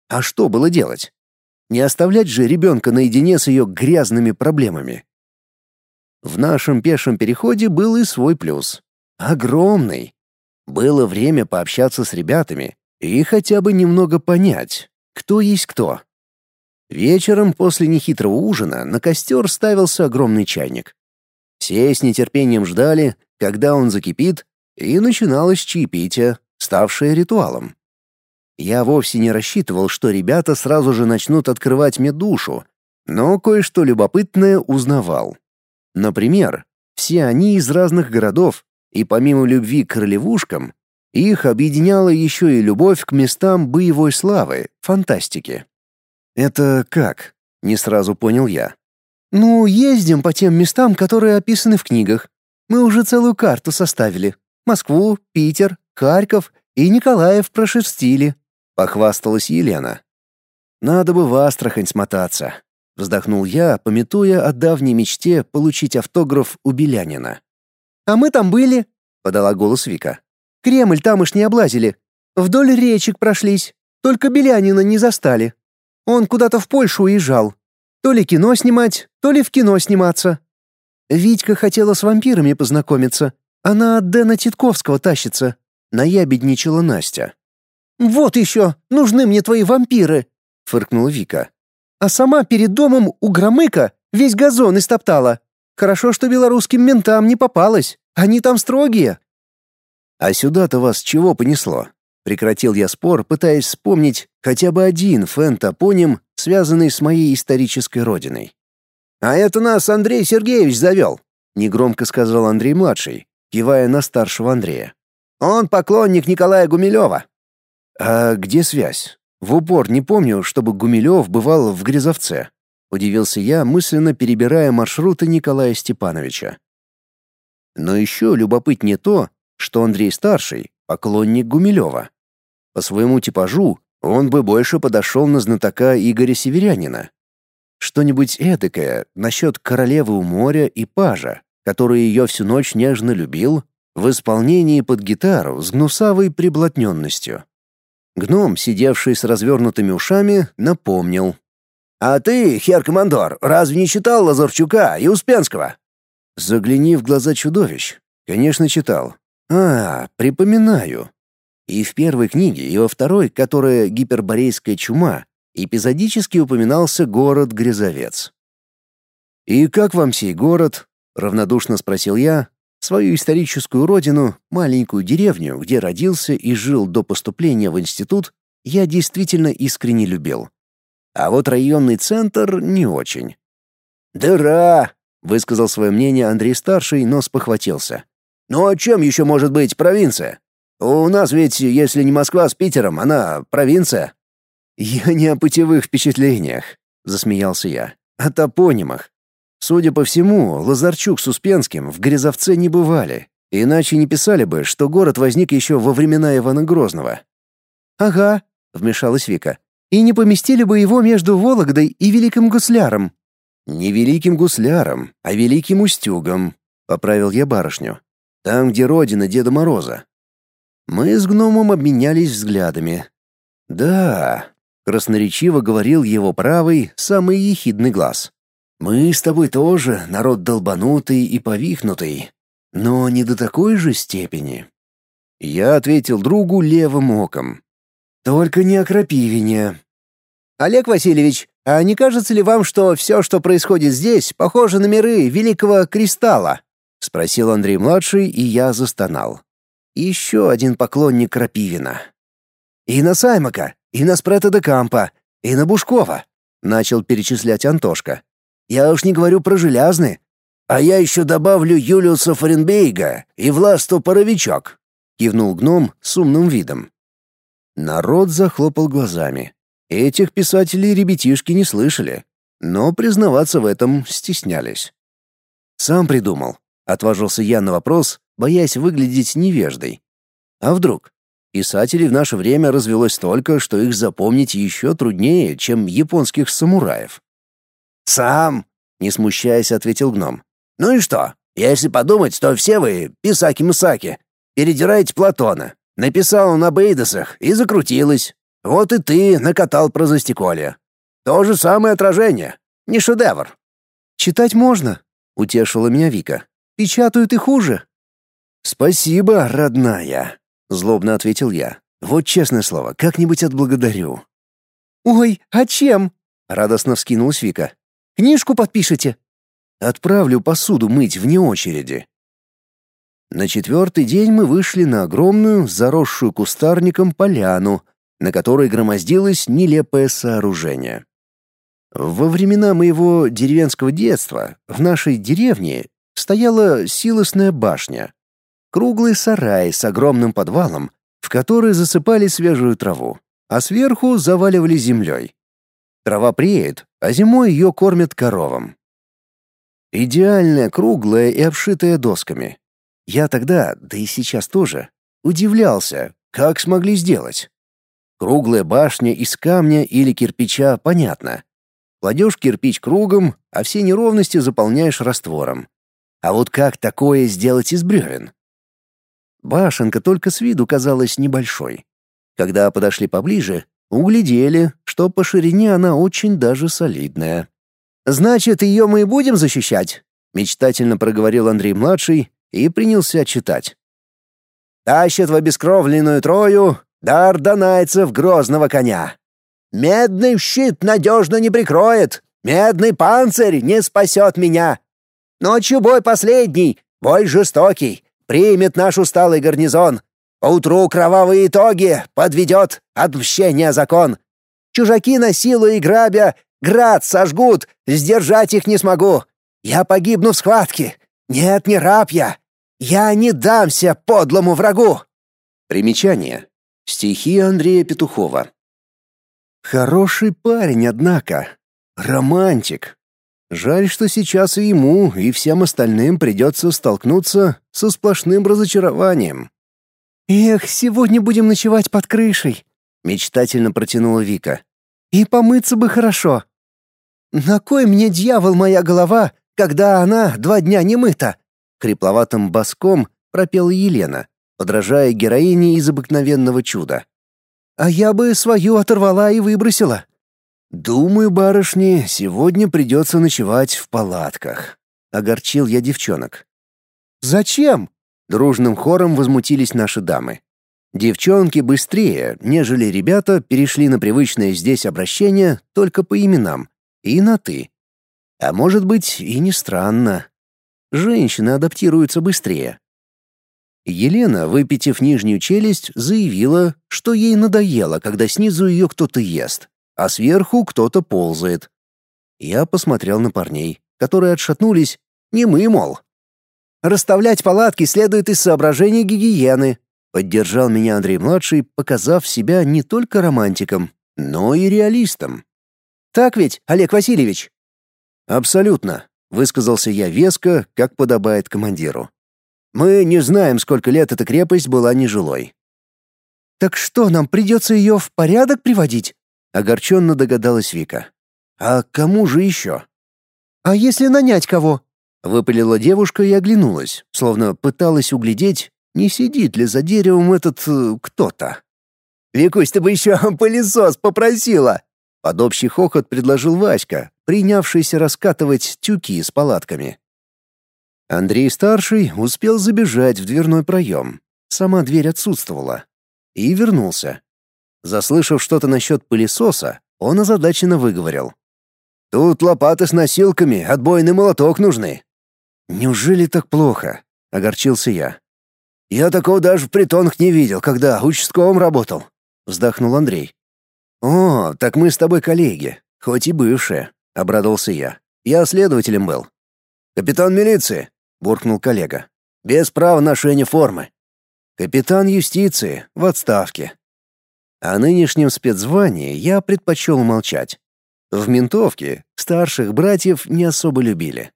А что было делать? Не оставлять же ребенка наедине с ее грязными проблемами. В нашем пешем переходе был и свой плюс. Огромный. Было время пообщаться с ребятами и хотя бы немного понять, кто есть кто. Вечером после нехитрого ужина на костер ставился огромный чайник. Все с нетерпением ждали, когда он закипит, и начиналось чаепитие, ставшее ритуалом. Я вовсе не рассчитывал, что ребята сразу же начнут открывать мне душу, но кое-что любопытное узнавал. Например, все они из разных городов, и помимо любви к ролевушкам, их объединяла еще и любовь к местам боевой славы, фантастики. «Это как?» — не сразу понял я. «Ну, ездим по тем местам, которые описаны в книгах. Мы уже целую карту составили. Москву, Питер, Харьков и Николаев прошерстили», — похвасталась Елена. «Надо бы в Астрахань смотаться», — вздохнул я, пометуя о давней мечте получить автограф у Белянина. «А мы там были», — подала голос Вика. «Кремль тамошний облазили. Вдоль речек прошлись. Только Белянина не застали. Он куда-то в Польшу уезжал. То ли кино снимать, то ли в кино сниматься. Витька хотела с вампирами познакомиться. Она от Дэна Титковского тащится. Наябедничала Настя. «Вот еще! Нужны мне твои вампиры!» — фыркнула Вика. «А сама перед домом у Громыка весь газон истоптала. Хорошо, что белорусским ментам не попалась. Они там строгие». «А сюда-то вас чего понесло?» Прекратил я спор, пытаясь вспомнить хотя бы один фэн-топоним, связанный с моей исторической родиной. «А это нас Андрей Сергеевич завел», — негромко сказал Андрей-младший, кивая на старшего Андрея. «Он поклонник Николая Гумилева». «А где связь? В упор не помню, чтобы Гумилев бывал в Грязовце», — удивился я, мысленно перебирая маршруты Николая Степановича. Но еще любопытнее то, что Андрей-старший — поклонник Гумилева. По своему типажу он бы больше подошел на знатока Игоря Северянина, что-нибудь эдакое насчет королевы у моря и пажа, который ее всю ночь нежно любил, в исполнении под гитару с гнусавой приблотненностью. Гном, сидевший с развернутыми ушами, напомнил. «А ты, хер-командор, разве не читал Лазарчука и Успенского?» Загляни в глаза чудовищ. Конечно, читал. А, припоминаю. И в первой книге, и во второй, которая «Гиперборейская чума», эпизодически упоминался город Грязовец. «И как вам сей город?» — равнодушно спросил я. Свою историческую родину, маленькую деревню, где родился и жил до поступления в институт, я действительно искренне любил. А вот районный центр не очень. «Дыра!» — высказал свое мнение Андрей-старший, но спохватился. «Ну а чем еще может быть провинция? У нас ведь, если не Москва с Питером, она провинция». «Я не о путевых впечатлениях», — засмеялся я, — «о топонимах. Судя по всему, Лазарчук с Успенским в Грязовце не бывали, иначе не писали бы, что город возник еще во времена Ивана Грозного». «Ага», — вмешалась Вика, — «и не поместили бы его между Вологдой и Великим Гусляром». «Не Великим Гусляром, а Великим Устюгом», — поправил я барышню. «Там, где родина Деда Мороза». Мы с гномом обменялись взглядами. «Да», — красноречиво говорил его правый, самый ехидный глаз. «Мы с тобой тоже народ долбанутый и повихнутый, но не до такой же степени». Я ответил другу левым оком. «Только не о крапивине». «Олег Васильевич, а не кажется ли вам, что все, что происходит здесь, похоже на миры Великого Кристалла?» — спросил Андрей-младший, и я застонал. Еще один поклонник Крапивина. «И на Саймака, и на Спрета де Кампа, и на Бушкова», — начал перечислять Антошка. «Я уж не говорю про железный. А я еще добавлю Юлиуса Фаренбейга и Власту Паровичок», — кивнул гном с умным видом. Народ захлопал глазами. Этих писателей ребятишки не слышали, но признаваться в этом стеснялись. «Сам придумал», — отважился я на вопрос, боясь выглядеть невеждой. А вдруг? Писателей в наше время развелось столько, что их запомнить еще труднее, чем японских самураев. «Сам», — не смущаясь, ответил гном. «Ну и что? Если подумать, то все вы, писаки-мысаки, передираете Платона. Написал он об Эйдосах и закрутилось. Вот и ты накатал про застеколье. То же самое отражение. Не шедевр». «Читать можно», — утешила меня Вика. «Печатают и хуже». «Спасибо, родная», — злобно ответил я. «Вот честное слово, как-нибудь отблагодарю». «Ой, а чем?» — радостно вскинулась Вика. «Книжку подпишете?» «Отправлю посуду мыть вне очереди». На четвертый день мы вышли на огромную, заросшую кустарником поляну, на которой громоздилось нелепое сооружение. Во времена моего деревенского детства в нашей деревне стояла силосная башня, Круглый сарай с огромным подвалом, в который засыпали свежую траву, а сверху заваливали землей. Трава преет, а зимой ее кормят коровам. Идеальная, круглая и обшитая досками. Я тогда, да и сейчас тоже, удивлялся, как смогли сделать. Круглая башня из камня или кирпича, понятно. Кладешь кирпич кругом, а все неровности заполняешь раствором. А вот как такое сделать из бревен? Башенка только с виду казалась небольшой. Когда подошли поближе, углядели, что по ширине она очень даже солидная. «Значит, ее мы и будем защищать?» — мечтательно проговорил Андрей-младший и принялся читать. «Тащит в обескровленную трою дар донайцев грозного коня. Медный щит надежно не прикроет, медный панцирь не спасет меня. Ночью бой последний, бой жестокий, примет наш усталый гарнизон. Поутру кровавые итоги подведет отмщение закон. Чужаки на силу и грабя град сожгут, сдержать их не смогу. Я погибну в схватке. Нет, не раб я. Я не дамся подлому врагу. Примечание. Стихи Андрея Петухова. Хороший парень, однако. Романтик. Жаль, что сейчас и ему, и всем остальным придется столкнуться со сплошным разочарованием. «Эх, сегодня будем ночевать под крышей», — мечтательно протянула Вика. «И помыться бы хорошо. На кой мне, дьявол, моя голова, когда она два дня не мыта?» Хрипловатым боском пропела Елена, подражая героине из обыкновенного чуда. «А я бы свою оторвала и выбросила». «Думаю, барышни, сегодня придется ночевать в палатках», — огорчил я девчонок. «Зачем?» — дружным хором возмутились наши дамы. Девчонки быстрее, нежели ребята, перешли на привычное здесь обращение только по именам и на «ты». А может быть, и не странно. Женщины адаптируются быстрее. Елена, выпитив нижнюю челюсть, заявила, что ей надоело, когда снизу ее кто-то ест а сверху кто-то ползает. Я посмотрел на парней, которые отшатнулись, не мы, мол. «Расставлять палатки следует из соображений гигиены», поддержал меня Андрей-младший, показав себя не только романтиком, но и реалистом. «Так ведь, Олег Васильевич?» «Абсолютно», — высказался я веско, как подобает командиру. «Мы не знаем, сколько лет эта крепость была нежилой». «Так что, нам придется ее в порядок приводить?» огорченно догадалась Вика. А кому же еще? А если нанять кого? Выпалила девушка и оглянулась, словно пыталась углядеть, не сидит ли за деревом этот э, кто-то. «Викусь, ты бы еще пылесос попросила!» Под общий хохот предложил Васька, принявшийся раскатывать тюки с палатками. Андрей-старший успел забежать в дверной проем. Сама дверь отсутствовала. И вернулся. Заслышав что-то насчет пылесоса, он озадаченно выговорил. «Тут лопаты с носилками, отбойный молоток нужны». «Неужели так плохо?» — огорчился я. «Я такого даже в притонах не видел, когда участковым работал», — вздохнул Андрей. «О, так мы с тобой коллеги, хоть и бывшие», — обрадовался я. «Я следователем был». «Капитан милиции», — буркнул коллега. «Без права ношения формы». «Капитан юстиции, в отставке». О нынешнем спецзвании я предпочел молчать. В ментовке старших братьев не особо любили.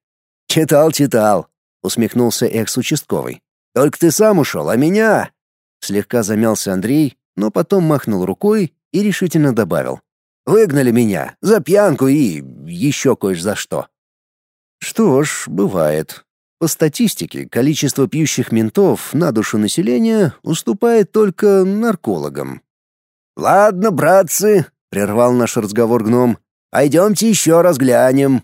«Читал, читал», — усмехнулся экс-участковый. «Только ты сам ушел, а меня...» Слегка замялся Андрей, но потом махнул рукой и решительно добавил. «Выгнали меня за пьянку и еще кое-что за что». Что ж, бывает. По статистике, количество пьющих ментов на душу населения уступает только наркологам. «Ладно, братцы», — прервал наш разговор гном, — «пойдемте еще раз глянем».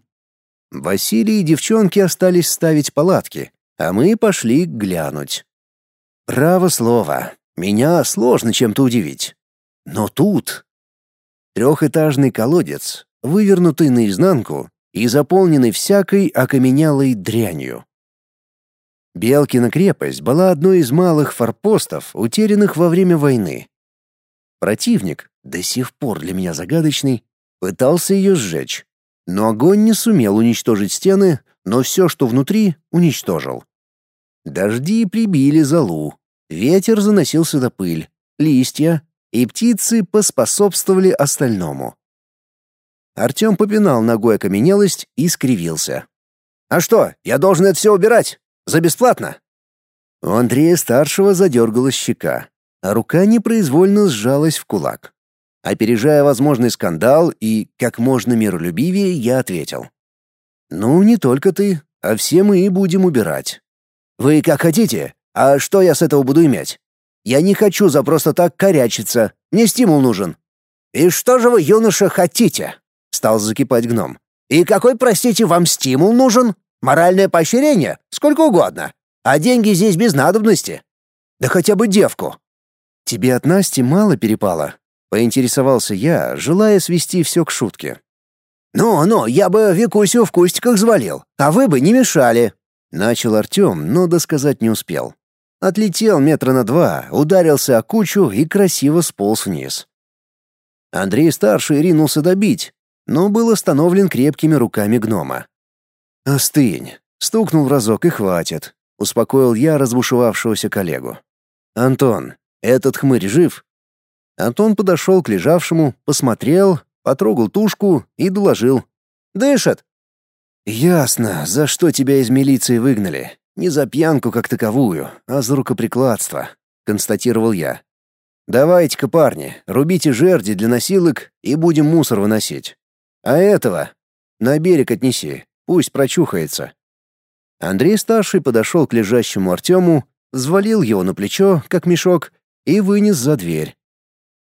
Василий и девчонки остались ставить палатки, а мы пошли глянуть. Право слово, меня сложно чем-то удивить. Но тут... Трехэтажный колодец, вывернутый наизнанку и заполненный всякой окаменелой дрянью. Белкина крепость была одной из малых форпостов, утерянных во время войны. Противник, до сих пор для меня загадочный, пытался ее сжечь. Но огонь не сумел уничтожить стены, но все, что внутри, уничтожил. Дожди прибили залу, ветер заносил сюда пыль, листья, и птицы поспособствовали остальному. Артем попинал ногой окаменелость и скривился. «А что, я должен это все убирать? За бесплатно?» У Андрея-старшего задергалась щека, а рука непроизвольно сжалась в кулак. Опережая возможный скандал и как можно миролюбивее, я ответил. «Ну, не только ты, а все мы и будем убирать». «Вы как хотите, а что я с этого буду иметь? Я не хочу за просто так корячиться, мне стимул нужен». «И что же вы, юноша, хотите?» — стал закипать гном. «И какой, простите, вам стимул нужен? Моральное поощрение? Сколько угодно. А деньги здесь без надобности. Да хотя бы девку». «Тебе от Насти мало перепало?» Поинтересовался я, желая свести все к шутке. «Ну-ну, я бы Викусю в кустиках звалил, а вы бы не мешали», — начал Артем, но досказать не успел. Отлетел метра на два, ударился о кучу и красиво сполз вниз. Андрей-старший ринулся добить, но был остановлен крепкими руками гнома. «Остынь», — стукнул разок и хватит, — успокоил я разбушевавшегося коллегу. «Антон, этот хмырь жив?» Антон подошел к лежавшему, посмотрел, потрогал тушку и доложил. «Дышит!» «Ясно, за что тебя из милиции выгнали. Не за пьянку как таковую, а за рукоприкладство», — констатировал я. «Давайте-ка, парни, рубите жерди для носилок и будем мусор выносить. А этого на берег отнеси, пусть прочухается». Андрей-старший подошел к лежащему Артему, взвалил его на плечо, как мешок, и вынес за дверь.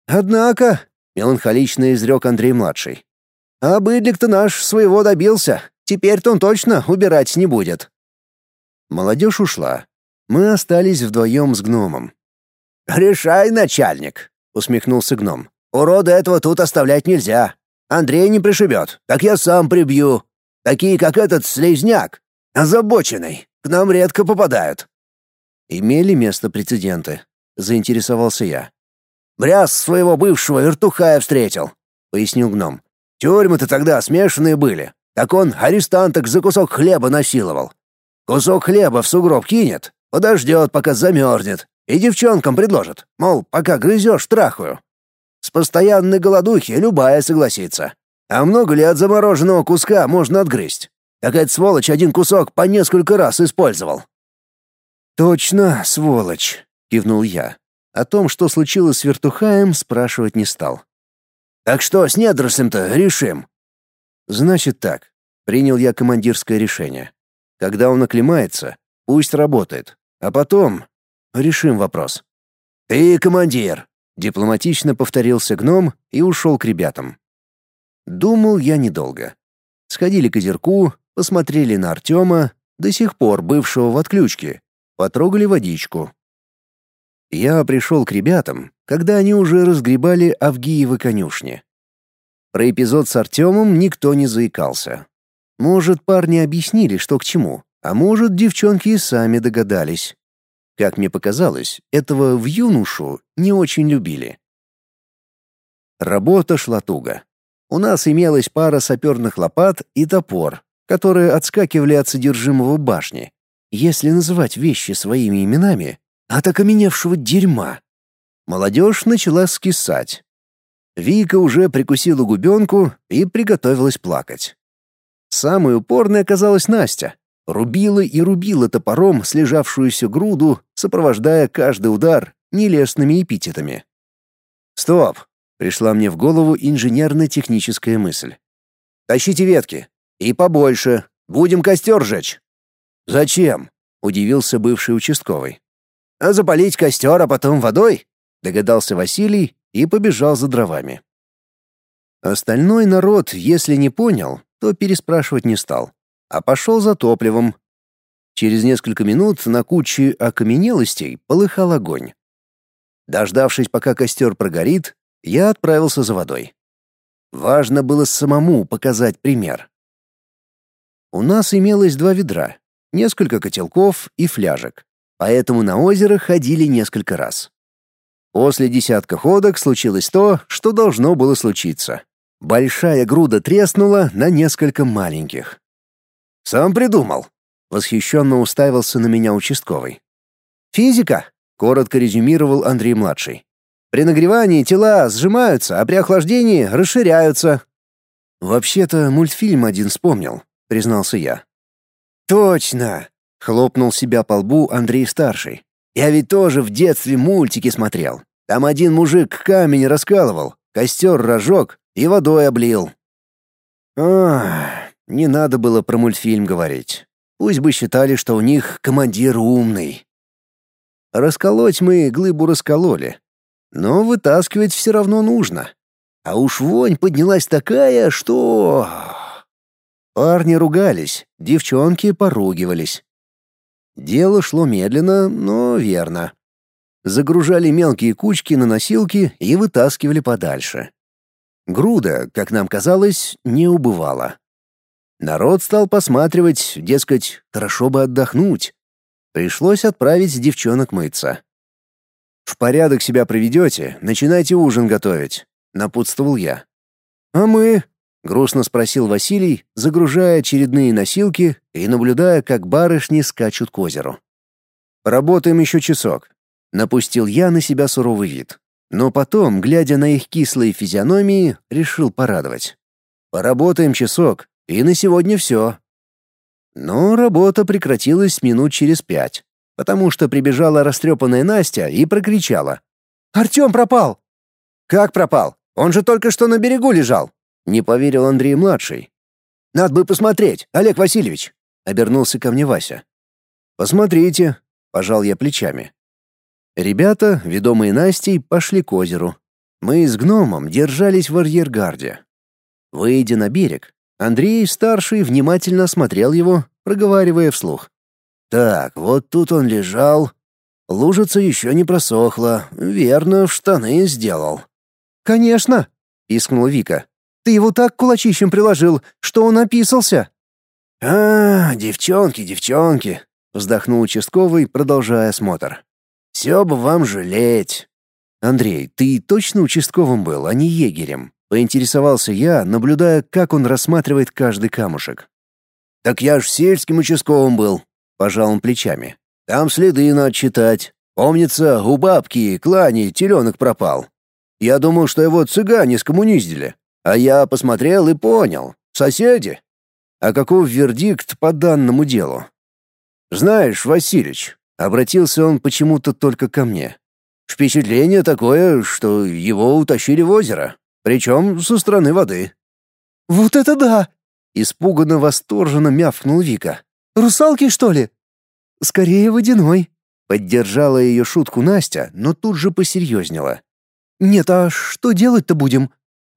«Однако», — меланхолично изрек Андрей-младший, «а быдлик-то наш своего добился, теперь-то он точно убирать не будет». Молодежь ушла. Мы остались вдвоем с гномом. «Решай, начальник», — усмехнулся гном. «Урода этого тут оставлять нельзя. Андрей не пришибет, так я сам прибью. Такие, как этот слезняк, озабоченный, к нам редко попадают». Имели место прецеденты. Заинтересовался я. Бряс своего бывшего вертухая встретил», — пояснил гном. «Тюрьмы-то тогда смешанные были. Так он арестанток за кусок хлеба насиловал. Кусок хлеба в сугроб кинет, подождет, пока замерзнет, и девчонкам предложит, мол, пока грызешь, трахаю. С постоянной голодухи любая согласится. А много ли от замороженного куска можно отгрызть? Так этот сволочь один кусок по несколько раз использовал». «Точно, сволочь», — кивнул я. О том, что случилось с вертухаем, спрашивать не стал. «Так что с недорослем-то решим?» «Значит так», — принял я командирское решение. «Когда он оклемается, пусть работает. А потом... решим вопрос». «Ты командир», — дипломатично повторился гном и ушел к ребятам. Думал я недолго. Сходили к озерку, посмотрели на Артема, до сих пор бывшего в отключке, потрогали водичку. Я пришел к ребятам, когда они уже разгребали Авгиевы конюшни. Про эпизод с Артемом никто не заикался. Может, парни объяснили, что к чему, а может, девчонки и сами догадались. Как мне показалось, этого в юношу не очень любили. Работа шла туго. У нас имелась пара саперных лопат и топор, которые отскакивали от содержимого башни. Если называть вещи своими именами, от окаменевшего дерьма. Молодежь начала скисать. Вика уже прикусила губенку и приготовилась плакать. Самой упорной оказалась Настя. Рубила и рубила топором слежавшуюся груду, сопровождая каждый удар нелестными эпитетами. «Стоп!» — пришла мне в голову инженерно-техническая мысль. «Тащите ветки. И побольше. Будем костер жечь». «Зачем?» — удивился бывший участковый. «А запалить костер, а потом водой?» — догадался Василий и побежал за дровами. Остальной народ, если не понял, то переспрашивать не стал, а пошел за топливом. Через несколько минут на куче окаменелостей полыхал огонь. Дождавшись, пока костер прогорит, я отправился за водой. Важно было самому показать пример. У нас имелось два ведра, несколько котелков и фляжек, поэтому на озеро ходили несколько раз. После десятка ходок случилось то, что должно было случиться. Большая груда треснула на несколько маленьких. «Сам придумал», — восхищенно уставился на меня участковый. «Физика», — коротко резюмировал Андрей-младший. «При нагревании тела сжимаются, а при охлаждении расширяются». «Вообще-то мультфильм один вспомнил», — признался я. «Точно!» — хлопнул себя по лбу Андрей-старший. Я ведь тоже в детстве мультики смотрел. Там один мужик камень раскалывал, костер разжег и водой облил. Ах, не надо было про мультфильм говорить. Пусть бы считали, что у них командир умный. Расколоть мы глыбу раскололи. Но вытаскивать все равно нужно. А уж вонь поднялась такая, что... Парни ругались, девчонки поругивались. Дело шло медленно, но верно. Загружали мелкие кучки на носилки и вытаскивали подальше. Груда, как нам казалось, не убывала. Народ стал посматривать, дескать, хорошо бы отдохнуть. Пришлось отправить девчонок мыться. «В порядок себя приведете, начинайте ужин готовить», — напутствовал я. «А мы?» — грустно спросил Василий, загружая очередные носилки и наблюдая, как барышни скачут к озеру. «Работаем еще часок», — напустил я на себя суровый вид. Но потом, глядя на их кислые физиономии, решил порадовать. «Поработаем часок, и на сегодня все». Но работа прекратилась минут через пять, потому что прибежала растрепанная Настя и прокричала. «Артем пропал!» «Как пропал? Он же только что на берегу лежал!» Не поверил Андрей-младший. «Надо бы посмотреть, Олег Васильевич!» — обернулся ко мне Вася. «Посмотрите», — пожал я плечами. Ребята, ведомые Настей, пошли к озеру. Мы с гномом держались в арьергарде. Выйдя на берег, Андрей, старший, внимательно осмотрел его, проговаривая вслух. «Так, вот тут он лежал. Лужица еще не просохла. Верно, в штаны сделал». «Конечно!» — пискнула Вика. Ты его так кулачищем приложил, что он описался». «А, девчонки, девчонки», — вздохнул участковый, продолжая осмотр. «Все бы вам жалеть». «Андрей, ты точно участковым был, а не егерем?» — поинтересовался я, наблюдая, как он рассматривает каждый камушек. «Так я ж сельским участковым был», — пожал он плечами. «Там следы надо читать. Помнится, у бабки клани теленок пропал. Я думал, что его цыгане скоммуниздили. А я посмотрел и понял. Соседи. А каков вердикт по данному делу? Знаешь, Василич, обратился он почему-то только ко мне. Впечатление такое, что его утащили в озеро, причем со стороны воды. Вот это да! Испуганно восторженно мявкнул Вика. Русалки, что ли? Скорее водяной, Поддержала ее шутку Настя, но тут же посерьезнела. «Нет, а что делать-то будем?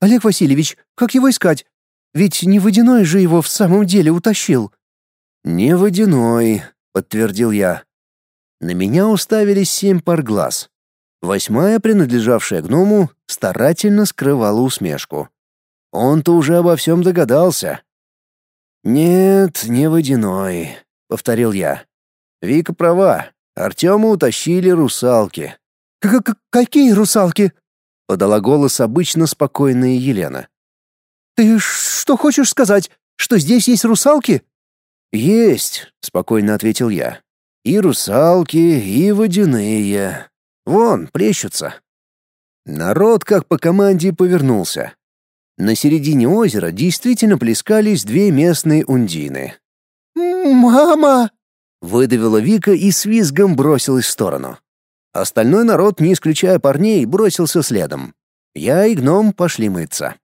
Олег Васильевич, как его искать? Ведь не водяной же его в самом деле утащил». «Не водяной», — подтвердил я. На меня уставились семь пар глаз. Восьмая, принадлежавшая гному, старательно скрывала усмешку. Он-то уже обо всем догадался. «Нет, не водяной», — повторил я. «Вика права. Артема утащили русалки». К -к «Какие русалки?» — подала голос обычно спокойная Елена. «Ты что хочешь сказать, что здесь есть русалки?» «Есть», — спокойно ответил я. «И русалки, и водяные. Вон, плещутся». Народ, как по команде, повернулся. На середине озера действительно плескались две местные ундины. «Мама!» — выдавила Вика и с визгом бросилась в сторону. Остальной народ, не исключая парней, бросился следом. Я и гном пошли мыться.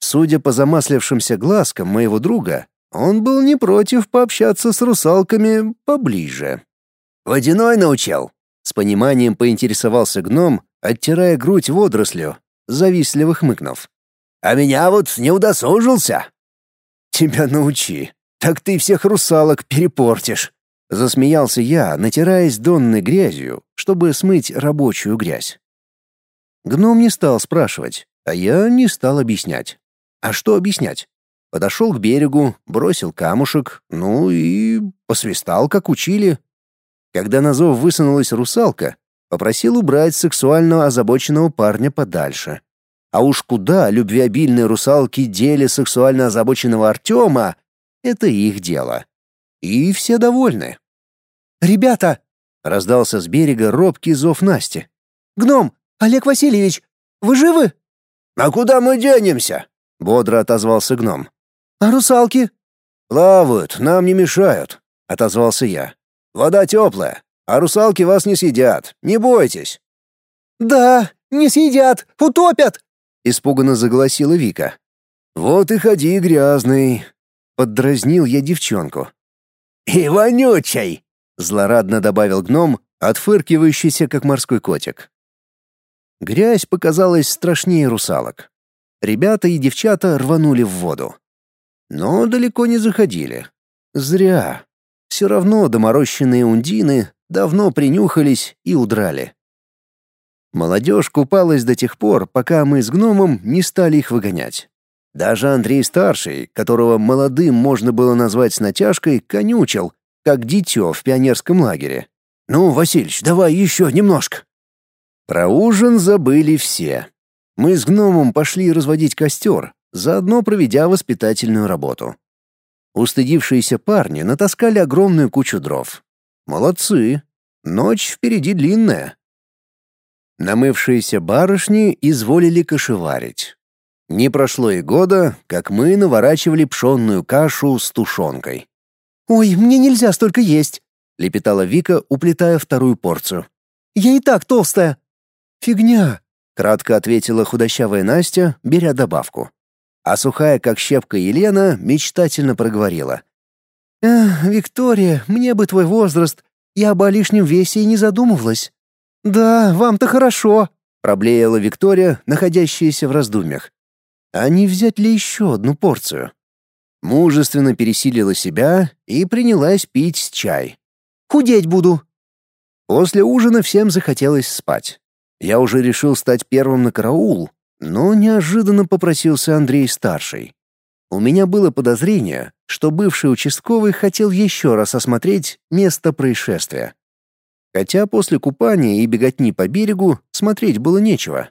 Судя по замаслившимся глазкам моего друга, он был не против пообщаться с русалками поближе. «Водяной научил?» — с пониманием поинтересовался гном, оттирая грудь водорослю, завистливо хмыкнув. «А меня вот не удосужился». «Тебя научи. Так ты всех русалок перепортишь», — засмеялся я, натираясь донной грязью, чтобы смыть рабочую грязь. Гном не стал спрашивать, а я не стал объяснять. А что объяснять? Подошел к берегу, бросил камушек, ну и посвистал, как учили. Когда на зов высунулась русалка, попросил убрать сексуально озабоченного парня подальше. А уж куда любвеобильные русалки дели сексуально озабоченного Артема, это их дело. И все довольны. «Ребята!» — раздался с берега робкий зов Насти. «Гном, Олег Васильевич, вы живы?» «А куда мы денемся?» бодро отозвался гном. А русалки? Плавают, нам не мешают, отозвался я. Вода теплая, а русалки вас не съедят. Не бойтесь. Да, не съедят, утопят, испуганно загласила Вика. Вот и ходи, грязный, поддразнил я девчонку. И вонючий, злорадно добавил гном, отфыркивающийся как морской котик. Грязь показалась страшнее русалок. Ребята и девчата рванули в воду. Но далеко не заходили. Зря. Все равно доморощенные ундины давно принюхались и удрали. Молодежь купалась до тех пор, пока мы с гномом не стали их выгонять. Даже Андрей-старший, которого молодым можно было назвать с натяжкой, конючил, как дитё в пионерском лагере. «Ну, Васильич, давай еще немножко». Про ужин забыли все. Мы с гномом пошли разводить костер, заодно проведя воспитательную работу. Устыдившиеся парни натаскали огромную кучу дров. Молодцы. Ночь впереди длинная. Намывшиеся барышни изволили кошеварить. Не прошло и года, как мы наворачивали пшенную кашу с тушенкой. «Ой, мне нельзя столько есть», — лепетала Вика, уплетая вторую порцию. «Я и так толстая». «Фигня», — кратко ответила худощавая Настя, беря добавку. А сухая, как щепка Елена, мечтательно проговорила. «Эх, Виктория, мне бы твой возраст. Я бы о лишнем весе и не задумывалась». «Да, вам-то хорошо», — проблеяла Виктория, находящаяся в раздумьях. «А не взять ли еще одну порцию?» Мужественно пересилила себя и принялась пить чай. «Худеть буду». После ужина всем захотелось спать. Я уже решил стать первым на караул, но неожиданно попросился Андрей-старший. У меня было подозрение, что бывший участковый хотел еще раз осмотреть место происшествия. Хотя после купания и беготни по берегу смотреть было нечего.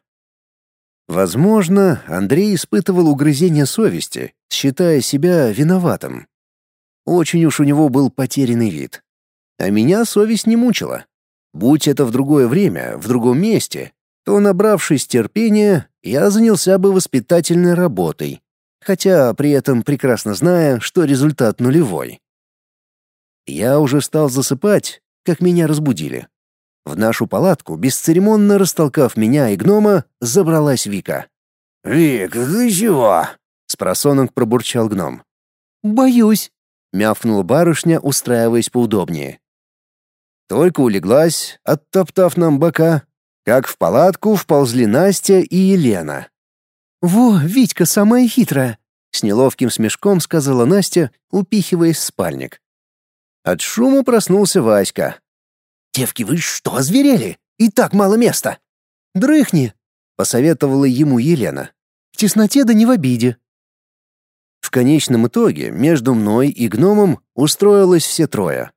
Возможно, Андрей испытывал угрызение совести, считая себя виноватым. Очень уж у него был потерянный вид. А меня совесть не мучила. Будь это в другое время, в другом месте, то, набравшись терпения, я занялся бы воспитательной работой, хотя при этом прекрасно зная, что результат нулевой. Я уже стал засыпать, как меня разбудили. В нашу палатку, бесцеремонно растолкав меня и гнома, забралась Вика. «Вик, ты чего?» — спросонок пробурчал гном. «Боюсь», — мявкнула барышня, устраиваясь поудобнее. Только улеглась, оттоптав нам бока, как в палатку вползли Настя и Елена. «Во, Витька самая хитрая!» — с неловким смешком сказала Настя, упихиваясь в спальник. От шума проснулся Васька. «Девки, вы что, озверели? И так мало места!» «Дрыхни!» — посоветовала ему Елена. «В тесноте да не в обиде». В конечном итоге между мной и гномом устроилось все трое.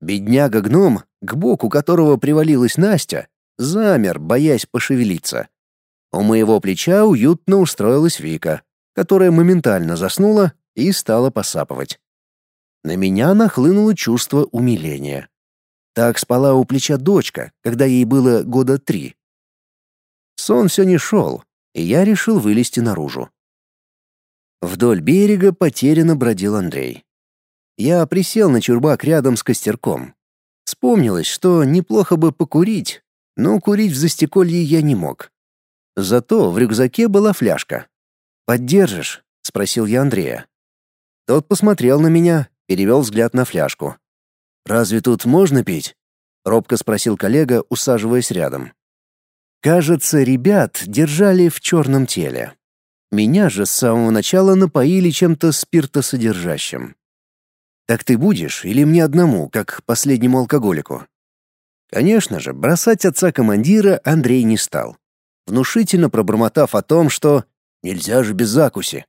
Бедняга-гном, к боку которого привалилась Настя, замер, боясь пошевелиться. У моего плеча уютно устроилась Вика, которая моментально заснула и стала посапывать. На меня нахлынуло чувство умиления. Так спала у плеча дочка, когда ей было года три. Сон все не шел, и я решил вылезти наружу. Вдоль берега потерянно бродил Андрей. Я присел на чурбак рядом с костерком. Вспомнилось, что неплохо бы покурить, но курить в застеколье я не мог. Зато в рюкзаке была фляжка. «Поддержишь?» — спросил я Андрея. Тот посмотрел на меня, перевел взгляд на фляжку. «Разве тут можно пить?» — робко спросил коллега, усаживаясь рядом. Кажется, ребят держали в черном теле. Меня же с самого начала напоили чем-то спиртосодержащим. «Так ты будешь или мне одному, как последнему алкоголику?» Конечно же, бросать отца командира Андрей не стал. Внушительно пробормотав о том, что «нельзя же без закуси»,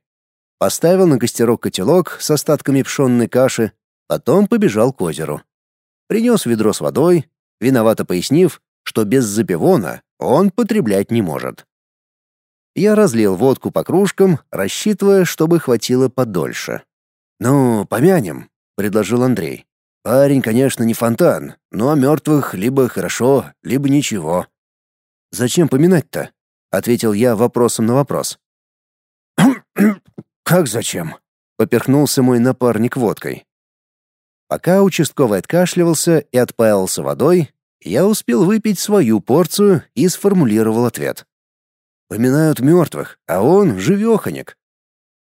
поставил на костерок котелок с остатками пшенной каши, потом побежал к озеру. Принес ведро с водой, виновато пояснив, что без запивона он потреблять не может. Я разлил водку по кружкам, рассчитывая, чтобы хватило подольше. «Ну, помянем», — предложил Андрей. «Парень, конечно, не фонтан, но о мертвых либо хорошо, либо ничего». «Зачем поминать-то?» — ответил я вопросом на вопрос. «Как зачем?» — поперхнулся мой напарник водкой. Пока участковый откашливался и отпаялся водой, я успел выпить свою порцию и сформулировал ответ. Поминают мертвых, а он живеханик.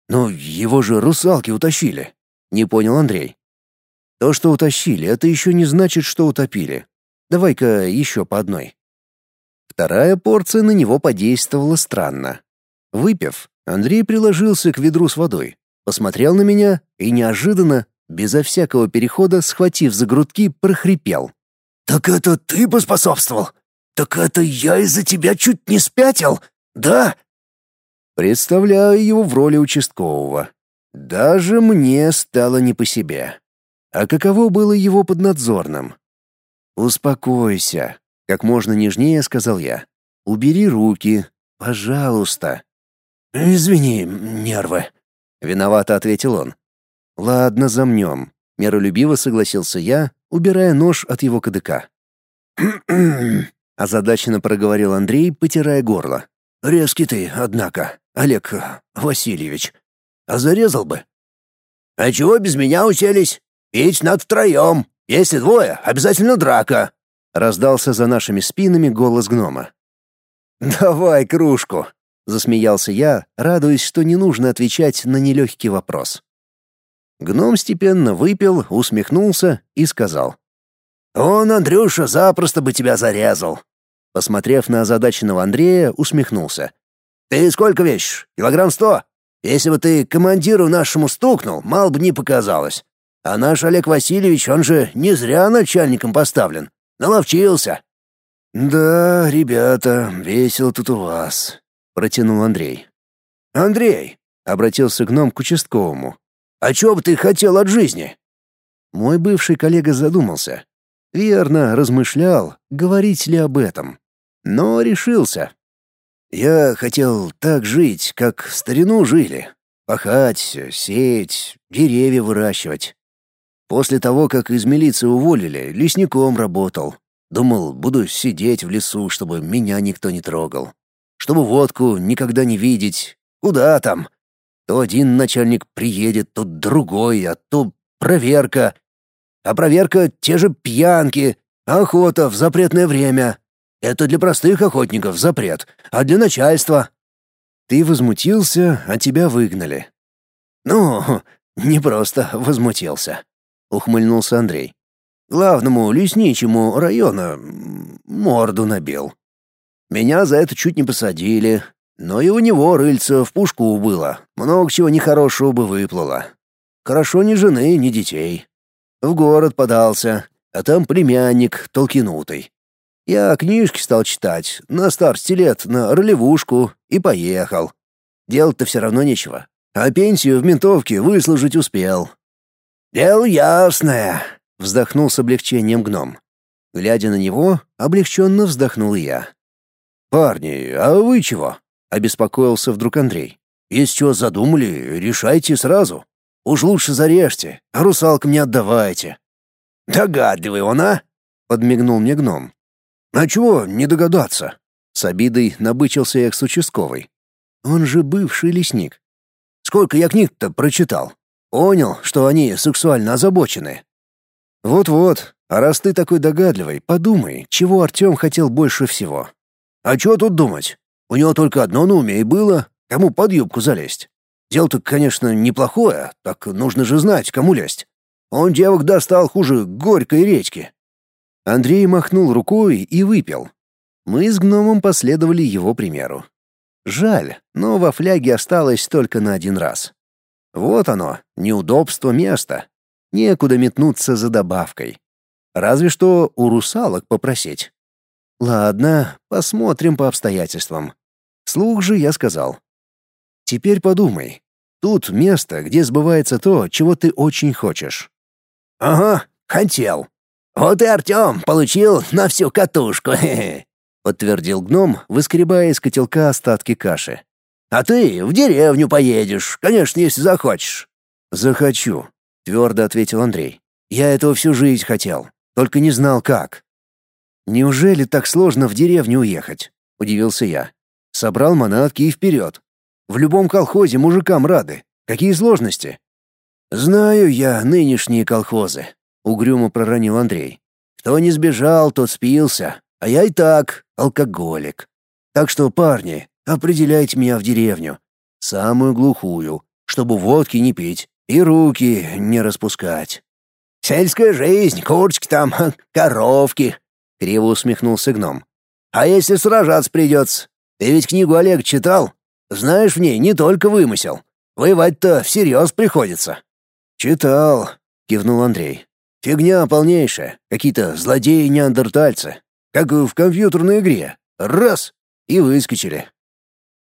Но его же русалки утащили. Не понял Андрей. То, что утащили, это еще не значит, что утопили. Давай-ка еще по одной. Вторая порция на него подействовала странно. Выпив, Андрей приложился к ведру с водой, посмотрел на меня и неожиданно, безо всякого перехода, схватив за грудки, прохрипел. «Так это ты поспособствовал? Так это я из-за тебя чуть не спятил? Да?» Представляю его в роли участкового. Даже мне стало не по себе. А каково было его поднадзорным? «Успокойся», — как можно нежнее сказал я. «Убери руки, пожалуйста». «Извини, нервы», — виновато ответил он. «Ладно, замнем», — миролюбиво согласился я, убирая нож от его кадыка. озадаченно проговорил Андрей, потирая горло. «Резкий ты, однако, Олег Васильевич. А зарезал бы?» «А чего без меня уселись? Пить над втроем. Если двое, обязательно драка», — раздался за нашими спинами голос гнома. «Давай кружку», — засмеялся я, радуясь, что не нужно отвечать на нелегкий вопрос. Гном степенно выпил, усмехнулся и сказал. «Он, Андрюша, запросто бы тебя зарезал». Посмотрев на озадаченного Андрея, усмехнулся. «Ты сколько весишь? Килограмм сто? Если бы ты командиру нашему стукнул, мало бы не показалось. А наш Олег Васильевич, он же не зря начальником поставлен. Наловчился». «Да, ребята, весело тут у вас», — протянул Андрей. «Андрей», — обратился гном к участковому, а чего бы ты хотел от жизни?» Мой бывший коллега задумался. Верно, размышлял, говорить ли об этом. Но решился. «Я хотел так жить, как в старину жили. Пахать, сеять, деревья выращивать. После того, как из милиции уволили, лесником работал. Думал, буду сидеть в лесу, чтобы меня никто не трогал. Чтобы водку никогда не видеть. Куда там? То один начальник приедет, то другой, а то проверка. А проверка — те же пьянки, охота в запретное время. Это для простых охотников запрет, а для начальства... Ты возмутился, а тебя выгнали. Ну, не просто возмутился, ухмыльнулся Андрей. главному лесничему района, морду набил. Меня за это чуть не посадили, но и у него рыльца в пушку было, много чего нехорошего бы выплыло. Хорошо ни жены, ни детей. В город подался, а там племянник толкинутый. Я книжки стал читать, на старости лет, на ролевушку, и поехал. Делать-то все равно нечего. А пенсию в ментовке выслужить успел. «Дело ясное», — вздохнул с облегчением гном. Глядя на него, облегченно вздохнул я. «Парни, а вы чего?» — обеспокоился вдруг Андрей. «Если что задумали, решайте сразу. Уж лучше зарежьте, а русалкам не отдавайте». «Догадливый он, а?» — подмигнул мне гном. «А чего не догадаться?» С обидой набычился я с участковой. Он же бывший лесник. «Сколько я книг-то прочитал? Понял, что они сексуально озабочены». «Вот-вот, а раз ты такой догадливый, подумай, чего Артем хотел больше всего». «А чего тут думать? У него только одно на уме и было — кому под юбку залезть. Дело-то, конечно, неплохое, так нужно же знать, кому лезть. Он девок достал хуже горькой редьки. Андрей махнул рукой и выпил. Мы с гномом последовали его примеру. Жаль, но во фляге осталось только на один раз. Вот оно, неудобство места. Некуда метнуться за добавкой. Разве что у русалок попросить. Ладно, посмотрим по обстоятельствам. Слух же я сказал. Теперь подумай. Тут место, где сбывается то, чего ты очень хочешь. Ага, хотел, «Вот и Артем получил на всю катушку», — подтвердил гном, выскребая из котелка остатки каши. «А ты в деревню поедешь, конечно, если захочешь». «Захочу», — твердо ответил Андрей. «Я этого всю жизнь хотел, только не знал как». «Неужели так сложно в деревню уехать?» — удивился я. «Собрал манатки и вперед. В любом колхозе мужикам рады. Какие сложности?» «Знаю я нынешние колхозы», угрюмо проронил Андрей. Кто не сбежал, тот спился, а я и так алкоголик. Так что, парни, определяйте меня в деревню, самую глухую, чтобы водки не пить и руки не распускать. Сельская жизнь, курочки там, коровки, криво усмехнулся гном. А если сражаться придется? Ты ведь книгу Олег читал? Знаешь, в ней не только вымысел. Воевать-то всерьез приходится. Читал, кивнул Андрей. Фигня полнейшая, какие-то злодеи-неандертальцы, как в компьютерной игре. Раз — и выскочили.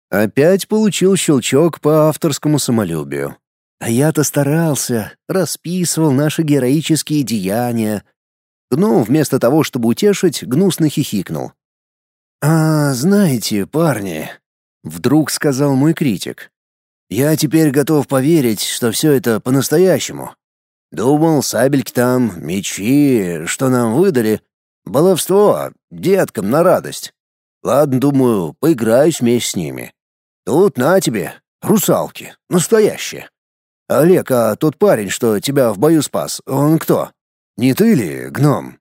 Опять получил щелчок по авторскому самолюбию. А я-то старался, расписывал наши героические деяния. Гном вместо того, чтобы утешить, гнусно хихикнул. «А, знаете, парни», — вдруг сказал мой критик, — «я теперь готов поверить, что все это по-настоящему. Думал, сабельки там, мечи, что нам выдали. Баловство, деткам на радость. Ладно, думаю, поиграюсь вместе с ними. Тут на тебе, русалки, настоящие. Олег, а тот парень, что тебя в бою спас, он кто? Не ты ли, гном?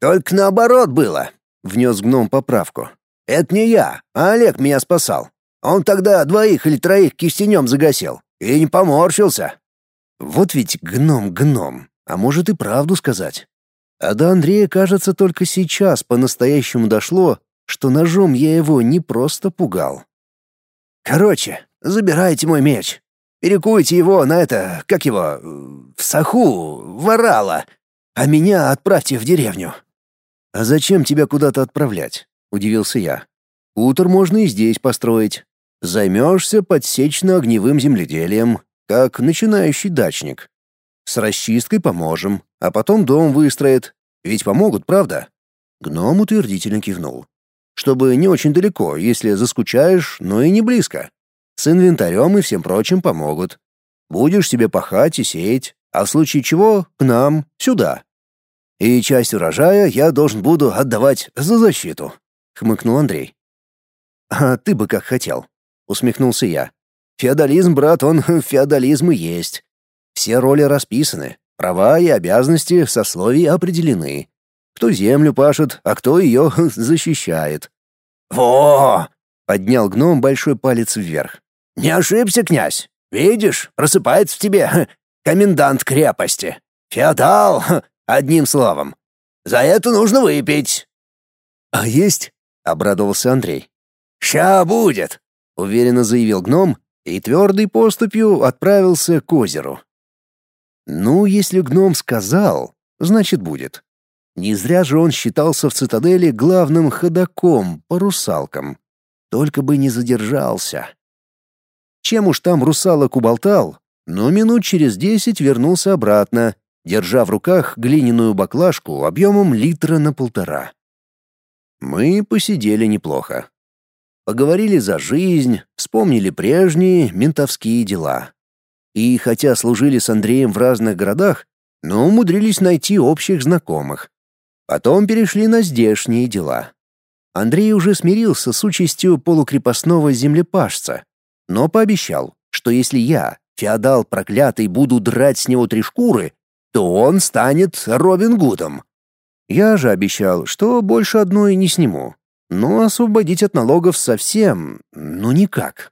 Только наоборот было, внес гном поправку. Это не я, а Олег меня спасал. Он тогда двоих или троих кистенем загасил и не поморщился. Вот ведь гном-гном, а может и правду сказать. А до Андрея, кажется, только сейчас по-настоящему дошло, что ножом я его не просто пугал. «Короче, забирайте мой меч. Перекуйте его на это, как его, в саху, ворала, а меня отправьте в деревню». «А зачем тебя куда-то отправлять?» — удивился я. «Утр можно и здесь построить. Займешься подсечно-огневым земледелием, как начинающий дачник. С расчисткой поможем, а потом дом выстроят. Ведь помогут, правда?» Гном утвердительно кивнул. «Чтобы не очень далеко, если заскучаешь, но и не близко. С инвентарем и всем прочим помогут. Будешь себе пахать и сеять, а в случае чего — к нам, сюда. И часть урожая я должен буду отдавать за защиту», — хмыкнул Андрей. «А ты бы как хотел», — усмехнулся я. Феодализм, брат, он феодализм и есть. Все роли расписаны, права и обязанности сословий определены. Кто землю пашет, а кто ее защищает. «Во!» — поднял гном большой палец вверх. «Не ошибся, князь. Видишь, просыпается в тебе комендант крепости. Феодал, Одним словом. За это нужно выпить». «А есть?» — обрадовался Андрей. «Ща будет», — уверенно заявил гном и твердой поступью отправился к озеру. Ну, если гном сказал, значит будет. Не зря же он считался в цитадели главным ходаком по русалкам. Только бы не задержался. Чем уж там русалок уболтал, но минут через десять вернулся обратно, держа в руках глиняную баклажку объемом литра на полтора. Мы посидели неплохо. Поговорили за жизнь, вспомнили прежние ментовские дела. И хотя служили с Андреем в разных городах, но умудрились найти общих знакомых. Потом перешли на здешние дела. Андрей уже смирился с участью полукрепостного землепашца, но пообещал, что если я, феодал проклятый, буду драть с него три шкуры, то он станет Робин Гудом. Я же обещал, что больше одной не сниму, но освободить от налогов совсем, ну никак.